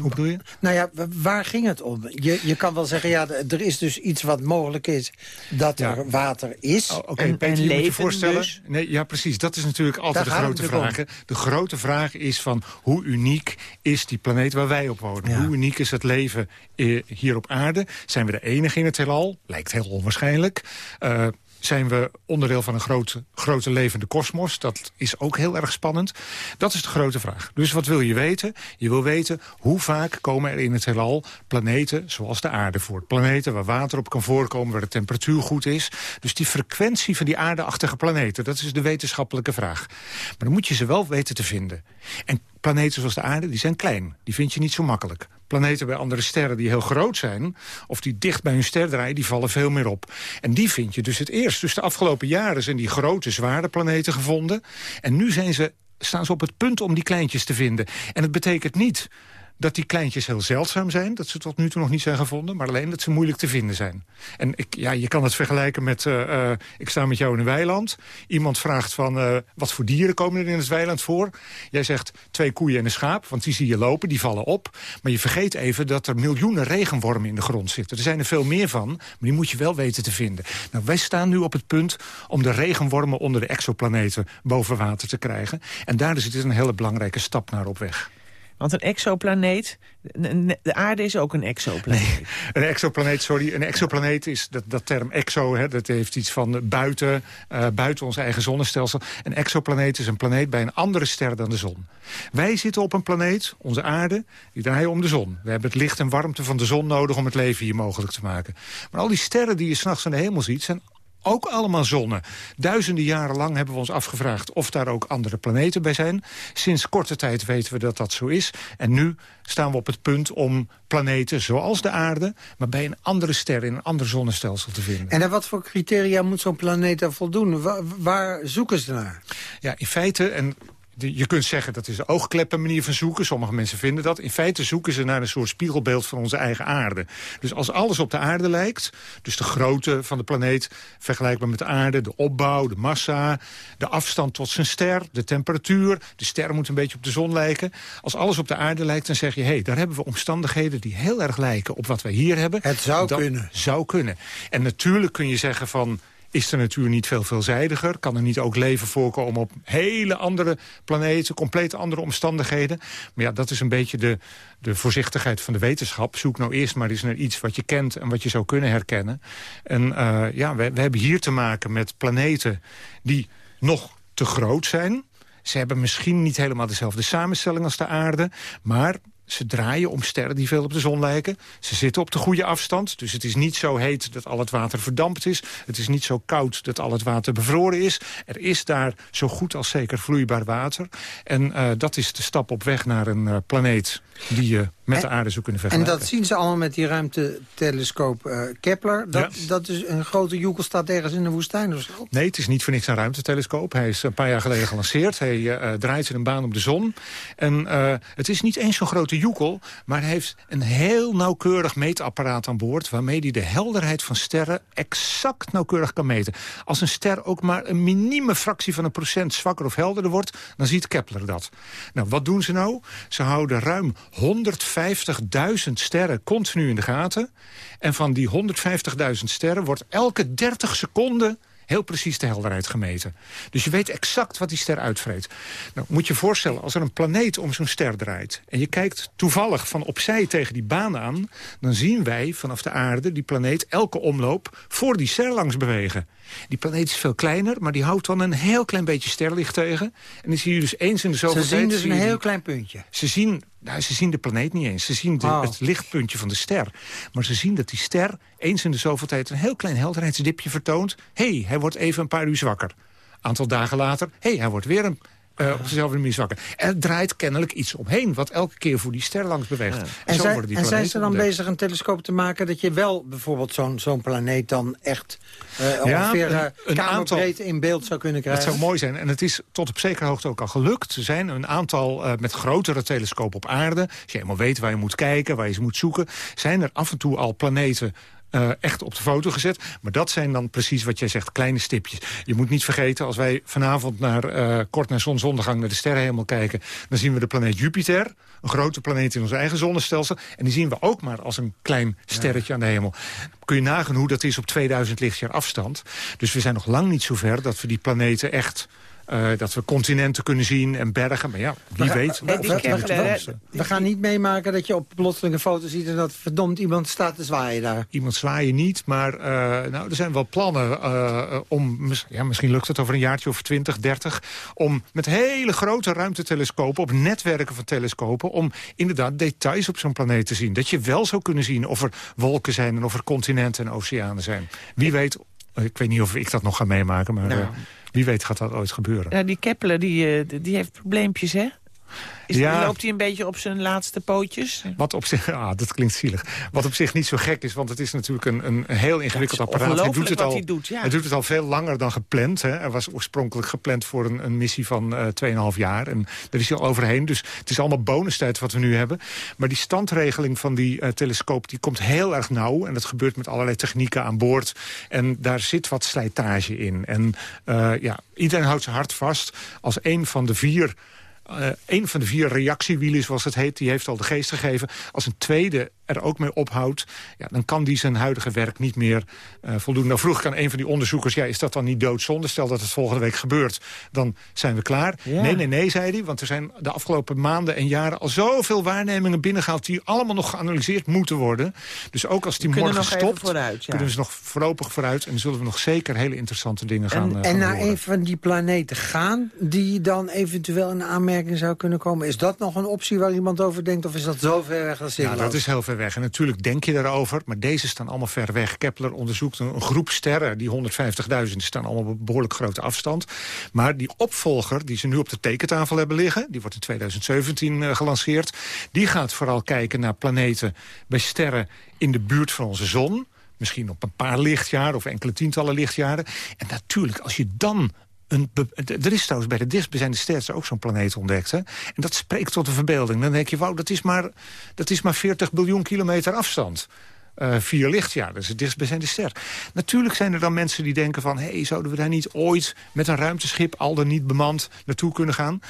Hoe bedoel je? Nou ja, waar ging het om? Je, je kan wel zeggen, ja, er is dus iets wat mogelijk is... dat er water is. Oh, Oké, okay, Peter, je moet je voorstellen... Dus? Nee, ja, precies. Dat is natuurlijk altijd de grote vraag. De grote vraag is van hoe uniek is die planeet waar wij op wonen? Hoe uniek is het leven eh, hier op aarde? Zijn we de enige in het heelal? Lijkt heel onwaarschijnlijk. Uh, zijn we onderdeel van een grote, grote levende kosmos. Dat is ook heel erg spannend. Dat is de grote vraag. Dus wat wil je weten? Je wil weten hoe vaak komen er in het heelal planeten zoals de aarde voor. Planeten waar water op kan voorkomen, waar de temperatuur goed is. Dus die frequentie van die aardeachtige planeten, dat is de wetenschappelijke vraag. Maar dan moet je ze wel weten te vinden. En planeten zoals de aarde, die zijn klein. Die vind je niet zo makkelijk. Planeten bij andere sterren die heel groot zijn... of die dicht bij hun ster draaien, die vallen veel meer op. En die vind je dus het eerst. Dus de afgelopen jaren zijn die grote, zware planeten gevonden. En nu zijn ze, staan ze op het punt om die kleintjes te vinden. En het betekent niet dat die kleintjes heel zeldzaam zijn. Dat ze tot nu toe nog niet zijn gevonden. Maar alleen dat ze moeilijk te vinden zijn. En ik, ja, je kan het vergelijken met... Uh, uh, ik sta met jou in een weiland. Iemand vraagt van... Uh, wat voor dieren komen er in het weiland voor? Jij zegt twee koeien en een schaap. Want die zie je lopen, die vallen op. Maar je vergeet even dat er miljoenen regenwormen in de grond zitten. Er zijn er veel meer van. Maar die moet je wel weten te vinden. Nou, wij staan nu op het punt om de regenwormen onder de exoplaneten boven water te krijgen. En daar is het een hele belangrijke stap naar op weg. Want een exoplaneet, de aarde is ook een exoplaneet. Nee, een exoplaneet, sorry. Een exoplaneet is, dat, dat term exo, hè, dat heeft iets van buiten, uh, buiten ons eigen zonnestelsel. Een exoplaneet is een planeet bij een andere ster dan de zon. Wij zitten op een planeet, onze aarde, die draaien om de zon. We hebben het licht en warmte van de zon nodig om het leven hier mogelijk te maken. Maar al die sterren die je s'nachts aan de hemel ziet, zijn ook allemaal zonnen. Duizenden jaren lang hebben we ons afgevraagd of daar ook andere planeten bij zijn. Sinds korte tijd weten we dat dat zo is. En nu staan we op het punt om planeten zoals de aarde... maar bij een andere ster in een ander zonnestelsel te vinden. En wat voor criteria moet zo'n planeet dan voldoen? waar zoeken ze naar? Ja, in feite, en je kunt zeggen dat is een oogkleppen manier van zoeken. Sommige mensen vinden dat. In feite zoeken ze naar een soort spiegelbeeld van onze eigen aarde. Dus als alles op de aarde lijkt, dus de grootte van de planeet... vergelijkbaar met de aarde, de opbouw, de massa... de afstand tot zijn ster, de temperatuur... de ster moet een beetje op de zon lijken. Als alles op de aarde lijkt, dan zeg je... hé, hey, daar hebben we omstandigheden die heel erg lijken op wat wij hier hebben. Het zou kunnen. Zou kunnen. En natuurlijk kun je zeggen van is de natuur niet veel veelzijdiger? Kan er niet ook leven voorkomen op hele andere planeten... compleet andere omstandigheden? Maar ja, dat is een beetje de, de voorzichtigheid van de wetenschap. Zoek nou eerst maar eens naar iets wat je kent en wat je zou kunnen herkennen. En uh, ja, we, we hebben hier te maken met planeten die nog te groot zijn... Ze hebben misschien niet helemaal dezelfde samenstelling als de aarde... maar ze draaien om sterren die veel op de zon lijken. Ze zitten op de goede afstand. Dus het is niet zo heet dat al het water verdampt is. Het is niet zo koud dat al het water bevroren is. Er is daar zo goed als zeker vloeibaar water. En uh, dat is de stap op weg naar een uh, planeet die je met de aarde zou kunnen vergelijken. En dat zien ze allemaal met die ruimtetelescoop uh, Kepler. Dat, dat is een grote joekel staat ergens in de woestijn of zo? Nee, het is niet voor niks een ruimtetelescoop. Hij is een paar jaar geleden gelanceerd. Hij uh, draait in een baan op de zon. En uh, het is niet eens zo'n grote joekel... maar hij heeft een heel nauwkeurig meetapparaat aan boord... waarmee hij de helderheid van sterren exact nauwkeurig kan meten. Als een ster ook maar een minieme fractie van een procent zwakker of helderder wordt... dan ziet Kepler dat. Nou, wat doen ze nou? Ze houden ruim 100 150.000 sterren continu in de gaten. En van die 150.000 sterren wordt elke 30 seconden heel precies de helderheid gemeten. Dus je weet exact wat die ster uitvreet. Nou, moet je je voorstellen, als er een planeet om zo'n ster draait... en je kijkt toevallig van opzij tegen die baan aan... dan zien wij vanaf de aarde die planeet elke omloop voor die ster langs bewegen. Die planeet is veel kleiner, maar die houdt dan een heel klein beetje sterlicht tegen. En dan zie je dus eens in de zoveel Ze tijd... zien dus een heel klein puntje. Ze zien, nou, ze zien de planeet niet eens. Ze zien de, Oh. het lichtpuntje van de ster. Maar ze zien dat die ster eens in de zoveel tijd... een heel klein helderheidsdipje vertoont. Hé, hey, hij wordt even een paar uur zwakker. Aantal dagen later, hé, hey, hij wordt weer een... eh, op dezelfde manier zwakker. Er draait kennelijk iets omheen... wat elke keer voor die ster langs beweegt. En, zo die en zijn ze dan ontdekt. bezig een telescoop te maken... dat je wel bijvoorbeeld zo'n zo'n planeet dan echt eh Ja, ongeveer een- eh, een kamerbreedte in beeld zou kunnen Dat krijgen? zou mooi zijn. En het is tot op zekere hoogte ook al gelukt. Er zijn een aantal met grotere telescopen op aarde. Als je helemaal weet waar je moet kijken, waar je ze moet zoeken... zijn er af en toe al planeten eh, echt op de foto gezet. Maar dat zijn dan precies wat jij zegt, kleine stipjes. Je moet niet vergeten, als wij vanavond naar, eh, kort na zonsondergang... naar de sterrenhemel kijken, dan zien we de planeet Jupiter. Een grote planeet in ons eigen zonnestelsel. En die zien we ook maar als een klein sterretje aan de hemel. Kun je nagaan hoe dat is op 2000 lichtjaar afstand. Dus we zijn nog lang niet zo ver dat we die planeten echt... eh, dat we continenten kunnen zien en bergen. Maar ja, wie We weet. we- we- we- we- We gaan niet meemaken dat je op plotseling een foto ziet... en dat verdomd iemand staat te zwaaien daar. Iemand zwaaien niet, maar eh, nou, er zijn wel plannen eh, om... Ja, misschien lukt het over een jaartje of 20, 30... om met hele grote ruimtetelescopen, op netwerken van telescopen... om inderdaad details op zo'n planeet te zien. Dat je wel zou kunnen zien of er wolken zijn... en of er continenten en oceanen zijn. Wie weet, ik weet niet of ik dat nog ga meemaken... maar Nou. Wie weet gaat dat ooit gebeuren. Ja, die Kepler, die, eh, die heeft probleempjes, hè? Is, Ja. Loopt hij een beetje op zijn laatste pootjes? Wat op zich, ah, dat klinkt zielig. Wat op zich niet zo gek is, want het is natuurlijk een, een heel ingewikkeld apparaat. Hij doet, het wat al, hij doet, ja. hij doet het al veel langer dan gepland. Hè. Er was oorspronkelijk gepland voor een, een missie van eh 2,5 jaar. En daar is hij al overheen. Dus het is allemaal bonustijd wat we nu hebben. Maar die standregeling van die eh, telescoop die komt heel erg nauw. En dat gebeurt met allerlei technieken aan boord. En daar zit wat slijtage in. En eh, ja, iedereen houdt zijn hart vast als een van de vier een van de vier reactiewielen, zoals het heet, die heeft al de geest gegeven. Als een tweede er ook mee ophoudt, ja, dan kan die zijn huidige werk niet meer eh, voldoen. Nou vroeg ik aan een van die onderzoekers, ja, is dat dan niet doodzonde? Stel dat het volgende week gebeurt, dan zijn we klaar. Ja. Nee, nee, nee, zei hij, want er zijn de afgelopen maanden en jaren al zoveel waarnemingen binnengehaald die allemaal nog geanalyseerd moeten worden. Dus ook als die We morgen stopt, vooruit, ja. kunnen we ze nog voorlopig vooruit en zullen we nog zeker hele interessante dingen gaan, eh, En gaan naar horen. een van die planeten gaan... die dan eventueel in aanmerking zou kunnen komen... is dat nog een optie waar iemand over denkt? Of is dat zo ver weg als Ja, zinloos? dat is heel ver weg. En natuurlijk denk je daarover, maar deze staan allemaal ver weg. Kepler onderzoekt een, een groep sterren, die 150.000, die staan allemaal op behoorlijk grote afstand. Maar die opvolger, die ze nu op de tekentafel hebben liggen... die wordt in 2017 eh, gelanceerd... die gaat vooral kijken naar planeten bij sterren in de buurt van onze zon... Misschien op een paar lichtjaren of enkele tientallen lichtjaren. En natuurlijk, als je dan een er is trouwens bij de dichtstbijzijnde ster ook zo'n planeet ontdekt. Hè? En dat spreekt tot de verbeelding. Dan denk je, wauw, dat is maar, dat is maar 40 biljoen kilometer afstand. Eh, vier lichtjaar, dat is het dichtstbijzijnde ster. Natuurlijk zijn er dan mensen die denken van... hé, hey, zouden we daar niet ooit met een ruimteschip... al dan niet bemand naartoe kunnen gaan?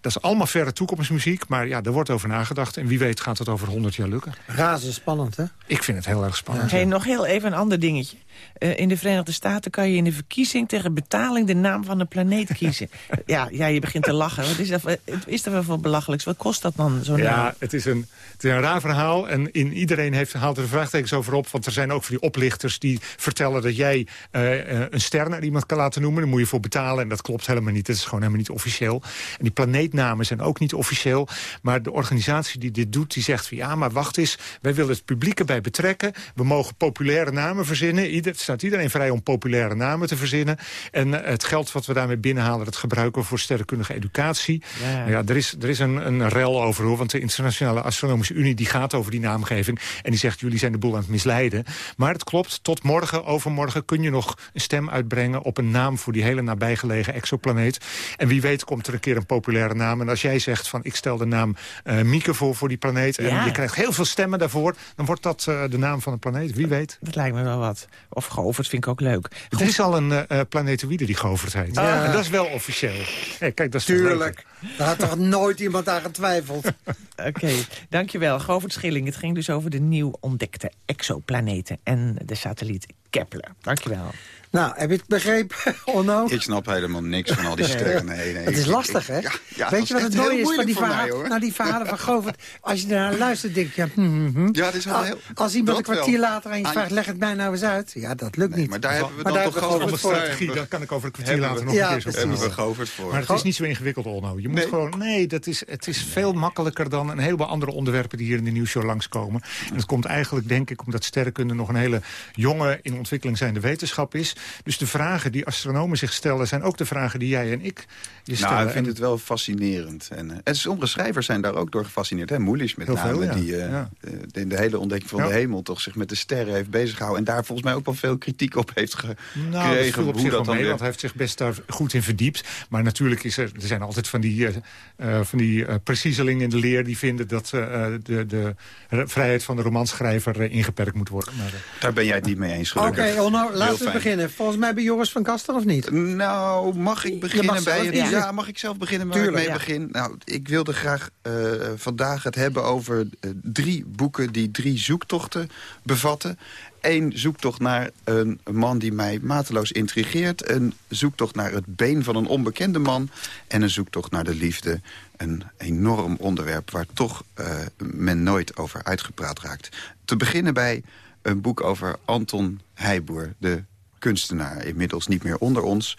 Dat is allemaal verre toekomstmuziek, maar ja, er wordt over nagedacht. En wie weet gaat het over 100 jaar lukken. Razendspannend, hè? Ik vind het heel erg spannend. Hey, nog heel even een ander dingetje. Eh, in de Verenigde Staten kan je in de verkiezing tegen betaling de naam van een planeet kiezen. ja, ja, je begint te lachen. Wat is, dat, is er wel voor belachelijks? Wat kost dat dan, zo'n naam? Ja, het is, een, het is een raar verhaal. En in, iedereen heeft, haalt er vraagtekens over op. Want er zijn ook van die oplichters die vertellen dat jij eh, eh, een ster naar iemand kan laten noemen. Daar moet je voor betalen. En dat klopt helemaal niet. Dat is gewoon helemaal niet officieel. En die planeetnamen zijn ook niet officieel. Maar de organisatie die dit doet, die zegt van ja, maar wacht eens. Wij willen het publiek erbij betrekken. We mogen populaire namen verzinnen. Het staat iedereen vrij om populaire namen te verzinnen. En eh, het geld wat we daarmee binnenhalen, dat gebruiken we voor sterrenkundige educatie. Ja. Nou ja, er is, er is een, een rel over hoor. Want de Internationale Astronomische Unie die gaat over die naamgeving. En die zegt, jullie zijn de boel aan het misleiden. Maar het klopt, tot morgen, overmorgen kun je nog een stem uitbrengen... op een naam voor die hele nabijgelegen exoplaneet. En wie weet komt er een keer een populaire naam. En als jij zegt van ik stel de naam uh, Mieke voor voor die planeet... en je krijgt heel veel stemmen daarvoor... dan wordt dat de naam van de planeet. Wie weet. Dat lijkt me wel wat. Of Govert vind ik ook leuk. Het is al een planetoïde die Govert heet. Ja. En dat is wel officieel. Hey, kijk, dat is Tuurlijk. Daar had toch nooit iemand aan getwijfeld. Oké, dankjewel. Govert Schilling. Het ging dus over de nieuw ontdekte exoplaneten... en de satelliet Kepler. Dankjewel. Nou, heb je het begrepen, Onno? Ik snap helemaal niks van al die sterren. Nee, nee. Het is lastig, hè? Ja, Weet je wat het mooie is van die, verhalen, nou, die verhalen van Govert? Als je naar luistert, denk je... Hm, hm, hm. Ja, het is wel heel... Als iemand een kwartier later aan je vraagt, leg het mij nou eens uit. Ja, dat lukt niet. Maar daar hebben we dan toch Govert voor. strategie, daar kan ik over een kwartier later nog een keer zo hebben we Govert voor. Maar het is niet zo ingewikkeld, Onno. Je moet gewoon... Nee, dat is, het is veel makkelijker dan een heleboel andere onderwerpen... die hier in de nieuwsshow langskomen. En het komt eigenlijk, denk ik, omdat sterrenkunde nog een hele jonge, in ontwikkeling zijnde wetenschap is. Dus de vraag die astronomen zich stellen... zijn ook de vragen die jij en ik je stellen. Nou, ik vind het wel fascinerend. En, uh, en sommige schrijvers zijn daar ook door gefascineerd. Hè? Moelisch met name, die uh, ja. de, de, hele ontdekking van de hemel... toch zich met de sterren heeft beziggehouden. En daar volgens mij ook wel veel kritiek op heeft gekregen. Nou, dat op zich dat mee, want hij heeft zich best daar goed in verdiept. Maar natuurlijk is er, er zijn altijd van die, uh, van die preciezelingen in de leer... die vinden dat de, de vrijheid van de romanschrijver ingeperkt moet worden. Maar, daar ben jij het niet mee eens, gelukkig. Oké, okay, laten we beginnen. Volgens mij bij Joris van Kaster of niet? Nou, mag ik beginnen bij het... Ja. ja, mag ik zelf beginnen waar ik mee begin? Nou, ik wilde graag uh, vandaag het hebben over uh, drie boeken... die drie zoektochten bevatten. Eén zoektocht naar een man die mij mateloos intrigeert. Een zoektocht naar het been van een onbekende man. En een zoektocht naar de liefde. Een enorm onderwerp waar toch uh, men nooit over uitgepraat raakt. Te beginnen bij een boek over Anton Heijboer, de kunstenaar, inmiddels niet meer onder ons.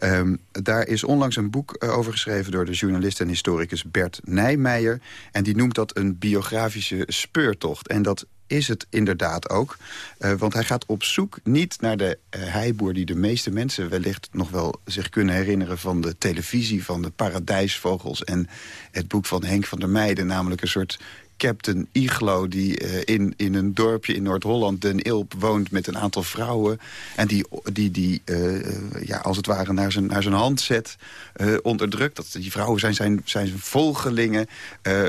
Um, daar is onlangs een boek uh, over geschreven door de journalist en historicus Bert Nijmeijer. En die noemt dat een biografische speurtocht. En dat is het inderdaad ook. Uh, want hij gaat op zoek niet naar de uh, heiboer... die de meeste mensen wellicht nog wel zich kunnen herinneren... van de televisie, van de paradijsvogels... en het boek van Henk van der Meijden... namelijk een soort Captain Iglo... die uh, in, in een dorpje in Noord-Holland, Den Ilp, woont met een aantal vrouwen... en die, die, die uh, ja, als het ware naar zijn, naar zijn hand zet, uh, onderdrukt. Dat, die vrouwen zijn zijn, zijn volgelingen.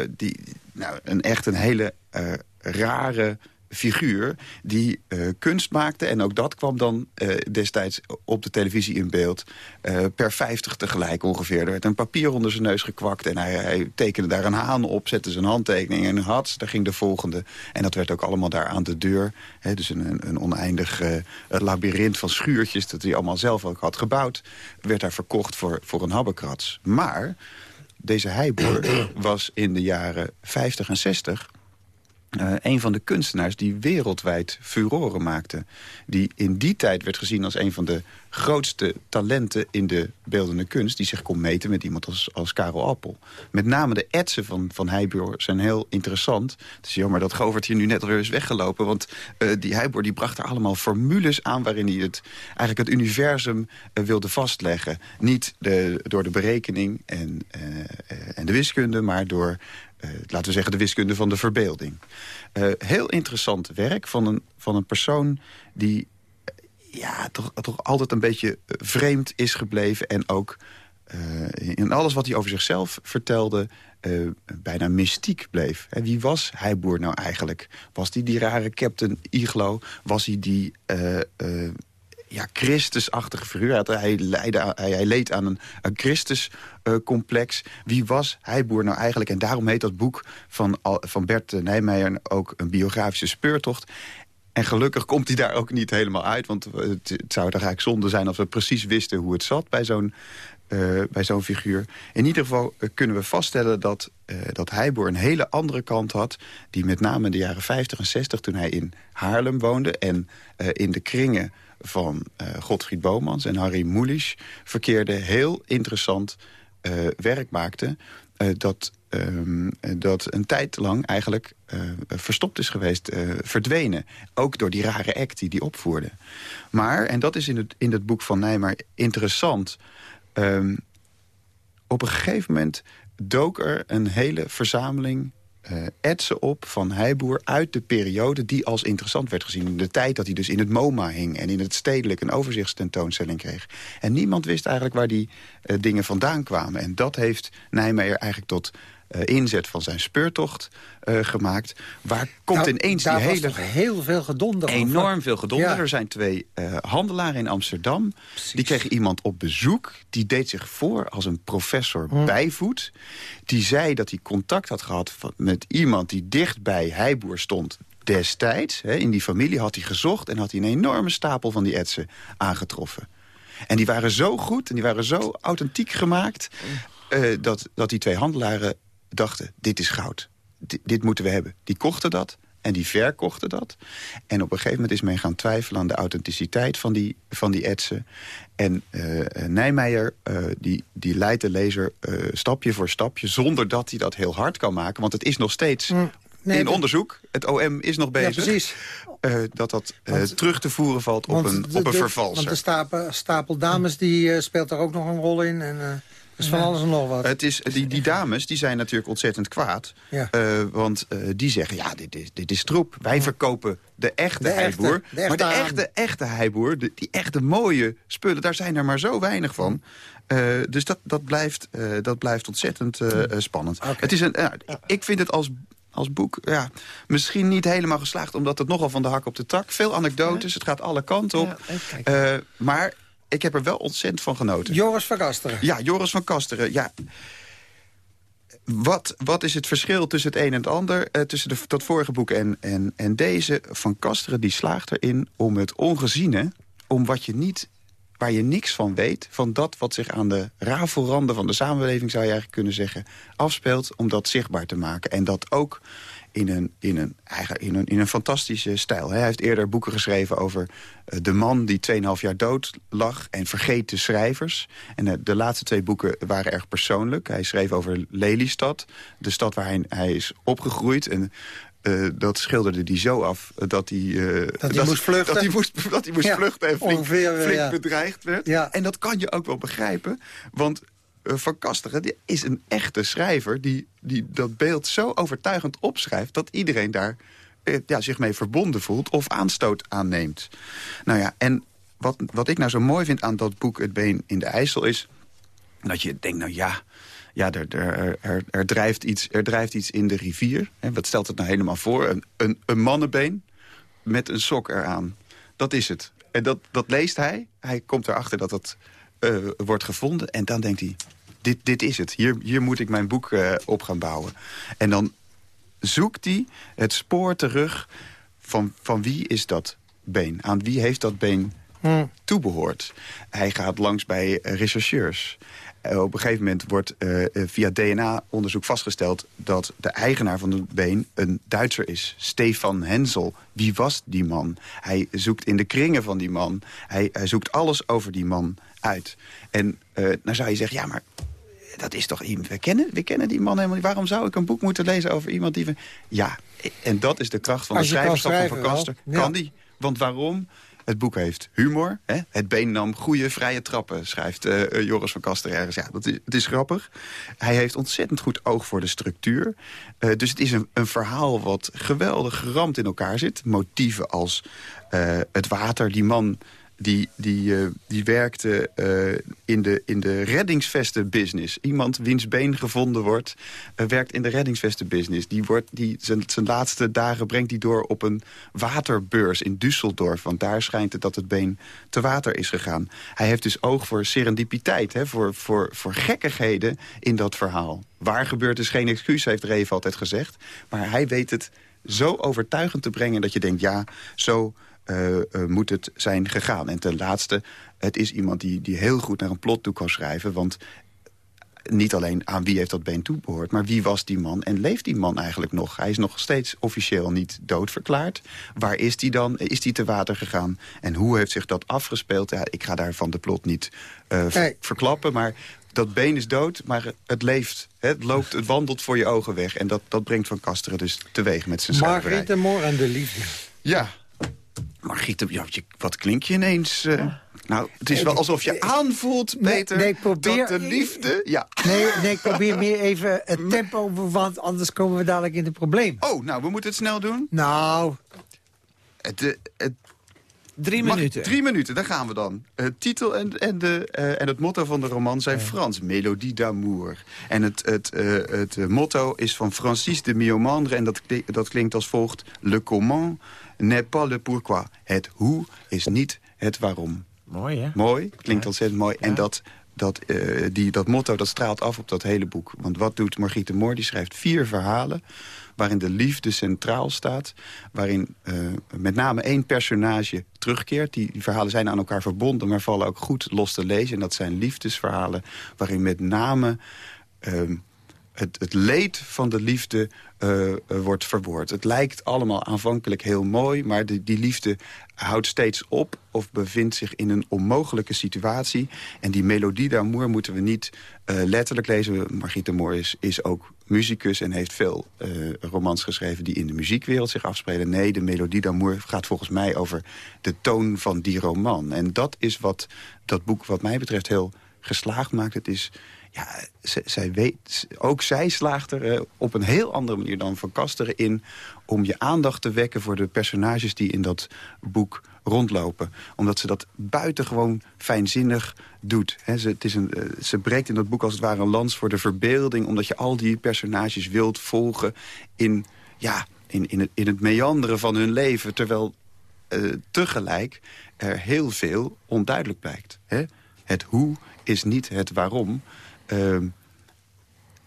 die, nou, een, echt een hele rare figuur die uh, kunst maakte. En ook dat kwam dan uh, destijds op de televisie in beeld. Uh, per 50 tegelijk ongeveer. Er werd een papier onder zijn neus gekwakt. En hij, hij tekende daar een haan op, zette zijn handtekening en had. Daar ging de volgende. En dat werd ook allemaal daar aan de deur. Hè, dus een, een oneindig labyrint van schuurtjes... dat hij allemaal zelf ook had gebouwd. Werd daar verkocht voor, voor een habbekrats. Maar deze heiboer was in de jaren 50 en 60 uh, een van de kunstenaars die wereldwijd furoren maakte. Die in die tijd werd gezien als een van de grootste talenten in de beeldende kunst... die zich kon meten met iemand als, als Karel Appel. Met name de etsen van, van zijn heel interessant. Het is jammer dat Govert hier nu net alweer is weggelopen... want uh, die Heijboer die bracht er allemaal formules aan... waarin hij het, eigenlijk het universum uh, wilde vastleggen. Niet de, door de berekening en, en de wiskunde... maar door laten we zeggen, de wiskunde van de verbeelding. Heel interessant werk van een, van een persoon die ja, toch, toch altijd een beetje vreemd is gebleven... en ook in alles wat hij over zichzelf vertelde... bijna mystiek bleef. Wie was Heiboer nou eigenlijk? Was hij die, die rare Captain Iglo? Was hij die ja, Christusachtige figuur. Hij, leidde, hij, leed aan een, een Christuscomplex. Uh, Wie was Heiboer nou eigenlijk? En daarom heet dat boek van, van Bert Nijmeijer ook een biografische speurtocht. En gelukkig komt hij daar ook niet helemaal uit. Want het, het zou toch eigenlijk zonde zijn als we precies wisten hoe het zat bij zo'n uh, bij zo'n figuur. In ieder geval uh, kunnen we vaststellen dat, uh, dat Heiboer een hele andere kant had... die met name in de jaren 50 en 60, toen hij in Haarlem woonde... en in de kringen van Godfried Bomans en Harry Mulisch... verkeerde heel interessant werk maakte... Dat, um, dat een tijd lang eigenlijk verstopt is geweest, verdwenen. Ook door die rare act die die opvoerde. Maar, en dat is in het, in het boek van Nijmer interessant... Um, op een gegeven moment dook er een hele verzameling uh, etsen op van Heiboer uit de periode die als interessant werd gezien. De tijd dat hij dus in het MoMA hing en in het stedelijk een overzichtstentoonstelling kreeg. En niemand wist eigenlijk waar die dingen vandaan kwamen. En dat heeft Nijmeijer eigenlijk tot inzet van zijn speurtocht uh, gemaakt. Waar komt nou, ineens die hele... heel veel gedonder Enorm over. veel gedonder. Ja. Er zijn twee uh, handelaren in Amsterdam. Precies. Die kregen iemand op bezoek. Die deed zich voor als een professor hm. bijvoet. Die zei dat hij contact had gehad met iemand die dicht bij Heiboer stond destijds. Hè, in die familie had hij gezocht en had hij een enorme stapel van die etsen aangetroffen. En die waren zo goed en die waren zo authentiek gemaakt... Uh, dat, dat die twee handelaren dachten, dit is goud. D dit moeten we hebben. Die kochten dat en die verkochten dat. En op een gegeven moment is men gaan twijfelen aan de authenticiteit van die, van die etsen. En uh, Nijmeijer uh, die, die leidt de lezer uh, stapje voor stapje... zonder dat hij dat heel hard kan maken. Want het is nog steeds mm, nee, in onderzoek. Het OM is nog bezig. Ja, precies. dat dat want, terug te voeren valt op een, op een vervalser. Want de stapel, stapel dames die, speelt daar ook nog een rol in. En, dus van alles en nog wat. Het is, die, die dames die zijn natuurlijk ontzettend kwaad. Ja. Uh, want uh, die zeggen, ja, dit is, dit is troep. Wij verkopen de echte de heiboer. Echte, de echte maar de echte, echte heiboer, de, die echte mooie spullen... daar zijn er maar zo weinig van. Uh, dus dat, dat, blijft, dat blijft ontzettend spannend. Okay. Het is een, ik vind het als als boek, ja, misschien niet helemaal geslaagd... omdat het nogal van de hak op de tak. Veel anekdotes, het gaat alle kanten op. Ja, uh, maar ik heb er wel ontzettend van genoten. Joris van Kasteren. Ja, Joris van Kasteren. Ja. Wat, wat is het verschil tussen het een en het ander? Uh, tussen de, dat vorige boek en, en, en deze? Van Kasteren die slaagt erin om het ongeziene... om wat je niet, waar je niks van weet... van dat wat zich aan de rafelranden van de samenleving... zou je eigenlijk kunnen zeggen, afspeelt... om dat zichtbaar te maken. En dat ook in een, in een, in een, in een fantastische stijl. Hij heeft eerder boeken geschreven over uh, de man die 2,5 jaar dood lag... en vergeten schrijvers. En uh, de laatste twee boeken waren erg persoonlijk. Hij schreef over Lelystad, de stad waar hij, hij is opgegroeid... En, uh, dat schilderde hij zo af dat hij, uh, dat hij dat, moest vluchten, dat hij moest, dat hij moest ja, vluchten en flink, ongeveer, flink ja. bedreigd werd. Ja. En dat kan je ook wel begrijpen, want Van Kasteren die is een echte schrijver... Die, die dat beeld zo overtuigend opschrijft... dat iedereen daar uh, ja, zich mee verbonden voelt of aanstoot aanneemt. Nou ja, en wat, wat ik nou zo mooi vind aan dat boek Het Been in de IJssel is... dat je denkt, nou ja, ja er, er, er, er, drijft iets, er drijft iets in de rivier. Hè, wat stelt het nou helemaal voor? Een, een, een mannenbeen met een sok eraan. Dat is het. En dat, dat leest hij. Hij komt erachter dat dat uh, wordt gevonden. En dan denkt hij, dit, dit is het. Hier, hier moet ik mijn boek uh, op gaan bouwen. En dan zoekt hij het spoor terug van, van wie is dat been? Aan wie heeft dat been hmm. toebehoord? Hij gaat langs bij uh, rechercheurs. Uh, op een gegeven moment wordt uh, via DNA-onderzoek vastgesteld... dat de eigenaar van het been een Duitser is. Stefan Hensel. Wie was die man? Hij zoekt in de kringen van die man. Hij, hij zoekt alles over die man uit. En uh, nou zou je zeggen, ja, maar dat is toch iemand... We kennen, we kennen die man helemaal niet. Waarom zou ik een boek moeten lezen over iemand die... We, ja, en dat is de kracht van de schrijverschap van Van Kaster. Ja. Kan die? Want waarom? Het boek heeft humor. Hè? Het been nam goede vrije trappen, schrijft uh, Joris van Kaster ergens. Ja, dat is, het is grappig. Hij heeft ontzettend goed oog voor de structuur. Uh, dus het is een, een, verhaal wat geweldig geramd in elkaar zit. Motieven als uh, het water, die man die, die, uh, die werkte uh, in de, in de reddingsvesten-business. Iemand wiens been gevonden wordt, uh, werkt in de reddingsvesten-business. Die wordt, die, zijn, zijn laatste dagen brengt hij door op een waterbeurs in Düsseldorf. Want daar schijnt het dat het been te water is gegaan. Hij heeft dus oog voor serendipiteit, hè, voor, voor, voor gekkigheden in dat verhaal. Waar gebeurt is geen excuus, heeft Reef altijd gezegd. Maar hij weet het zo overtuigend te brengen dat je denkt, ja, zo... Uh, uh, moet het zijn gegaan. En ten laatste, het is iemand die, die heel goed naar een plot toe kan schrijven. Want niet alleen aan wie heeft dat been toebehoord... maar wie was die man en leeft die man eigenlijk nog? Hij is nog steeds officieel niet doodverklaard. Waar is die dan? Is die te water gegaan? En hoe heeft zich dat afgespeeld? Ja, ik ga daar van de plot niet uh, nee. verklappen, maar dat been is dood, maar het leeft. Het loopt, het wandelt voor je ogen weg. En dat, dat brengt Van Kasteren dus teweeg met zijn schrijverij. Margriet de Moor en de liefde. Ja, Margriet, ja, wat klink je ineens? Uh, Nou, het is wel alsof je aanvoelt, Peter, nee, probeer, dat de liefde... Ja. Nee, nee, ik probeer meer even het tempo, want anders komen we dadelijk in de probleem. Oh, nou, we moeten het snel doen. Nou... Het, het, Drie minuten. Drie minuten, daar gaan we dan. Het titel en, en, de, uh, en het motto van de roman zijn Frans. Melodie d'amour. En het, het, uh, het motto is van Francis de Miomandre. En dat, dat klinkt als volgt. Le comment n'est pas le pourquoi. Het hoe is niet het waarom. Mooi, hè? Mooi, klinkt ontzettend mooi. En dat, dat, uh, die, dat motto dat straalt af op dat hele boek. Want wat doet Margriete Moor? Die schrijft vier verhalen waarin de liefde centraal staat. Waarin uh, met name één personage terugkeert. Die, die, verhalen zijn aan elkaar verbonden, maar vallen ook goed los te lezen. En dat zijn liefdesverhalen waarin met name... Uh, het, leed van de liefde uh, wordt verwoord. Het lijkt allemaal aanvankelijk heel mooi... maar de, die liefde houdt steeds op of bevindt zich in een onmogelijke situatie. En die melodie d'amour moeten we niet uh, letterlijk lezen. Margriet Moor is, ook muzikus en heeft veel romans geschreven... die in de muziekwereld zich afspelen. Nee, de melodie d'amour gaat volgens mij over de toon van die roman. En dat is wat dat boek wat mij betreft heel geslaagd maakt. Het is ja, zij weet, ook zij slaagt er uh, op een heel andere manier dan Van Kasteren in... om je aandacht te wekken voor de personages die in dat boek rondlopen. Omdat ze dat buitengewoon fijnzinnig doet. ze, het is een, uh, ze breekt in dat boek als het ware een lans voor de verbeelding... omdat je al die personages wilt volgen in, ja, in, in, het, in het meanderen van hun leven... terwijl uh, tegelijk er heel veel onduidelijk blijkt. Het hoe is niet het waarom... Uh,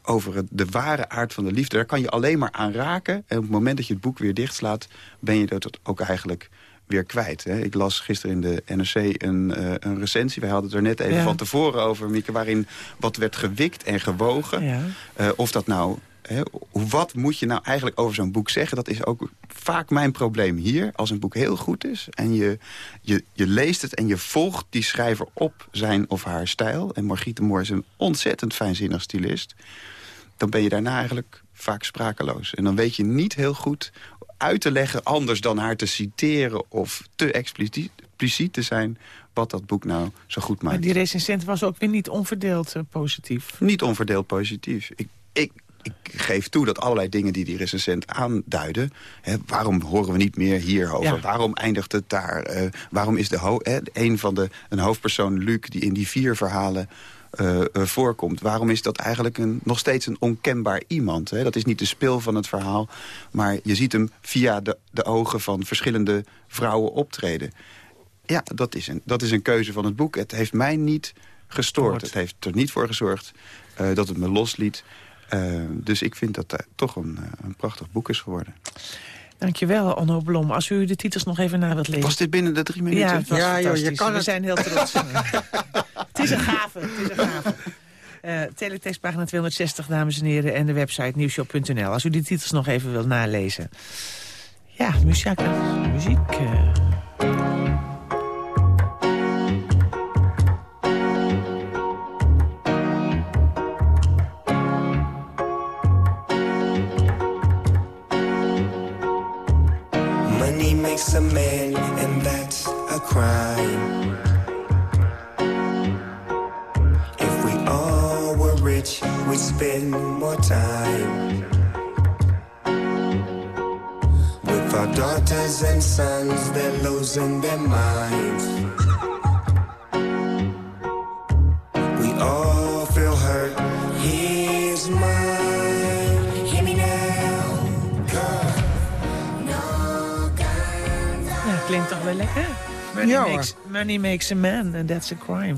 over het, de ware aard van de liefde. Daar kan je alleen maar aan raken. En op het moment dat je het boek weer dichtslaat... ben je dat ook eigenlijk weer kwijt. Hè. Ik las gisteren in de NRC een, uh, een recensie. Wij hadden het er net even van tevoren over, Mieke... waarin wat werd gewikt en gewogen. Ja. Uh, of dat nou wat moet je nou eigenlijk over zo'n boek zeggen? Dat is ook vaak mijn probleem hier. Als een boek heel goed is en je, je, je leest het... en je volgt die schrijver op zijn of haar stijl... en Margriete Moor is een ontzettend fijnzinnig stylist... dan ben je daarna eigenlijk vaak sprakeloos. En dan weet je niet heel goed uit te leggen... anders dan haar te citeren of te expliciet, te zijn wat dat boek nou zo goed maakt. Maar die recensent was ook weer niet onverdeeld uh, positief. Niet onverdeeld positief. Ik, ik, ik geef toe dat allerlei dingen die die recensent aanduiden... Hè, waarom horen we niet meer hierover? Waarom eindigt het daar? Uh, waarom is de hè, een van de een hoofdpersoon, Luc, die in die vier verhalen... Uh, uh, voorkomt. Waarom is dat eigenlijk een, nog steeds een onkenbaar iemand? Hè? Dat is niet de spil van het verhaal, maar je ziet hem via de, de ogen van verschillende vrouwen optreden. Ja, dat is, een, dat is een keuze van het boek. Het heeft mij niet gestoord. Het heeft er niet voor gezorgd uh, dat het me losliet. Uh, dus ik vind dat het toch een, uh, een prachtig boek is geworden. Dankjewel, Onno Blom. Als u de titels nog even na wilt lezen. Was dit binnen de drie minuten? Ja, ja joh, je kan We zijn heel trots. het is een gave, het is een gave. Uh, teletextpagina 260, dames en heren. En de website nieuwshop.nl. Als u die titels nog even wilt nalezen. Ja, muziek. muziek uh. A man, and that's a crime. If we all were rich, we'd spend more time with our daughters and sons. They're losing their minds. Klinkt toch wel lekker? Money, ja, makes, money makes a man, and that's a crime.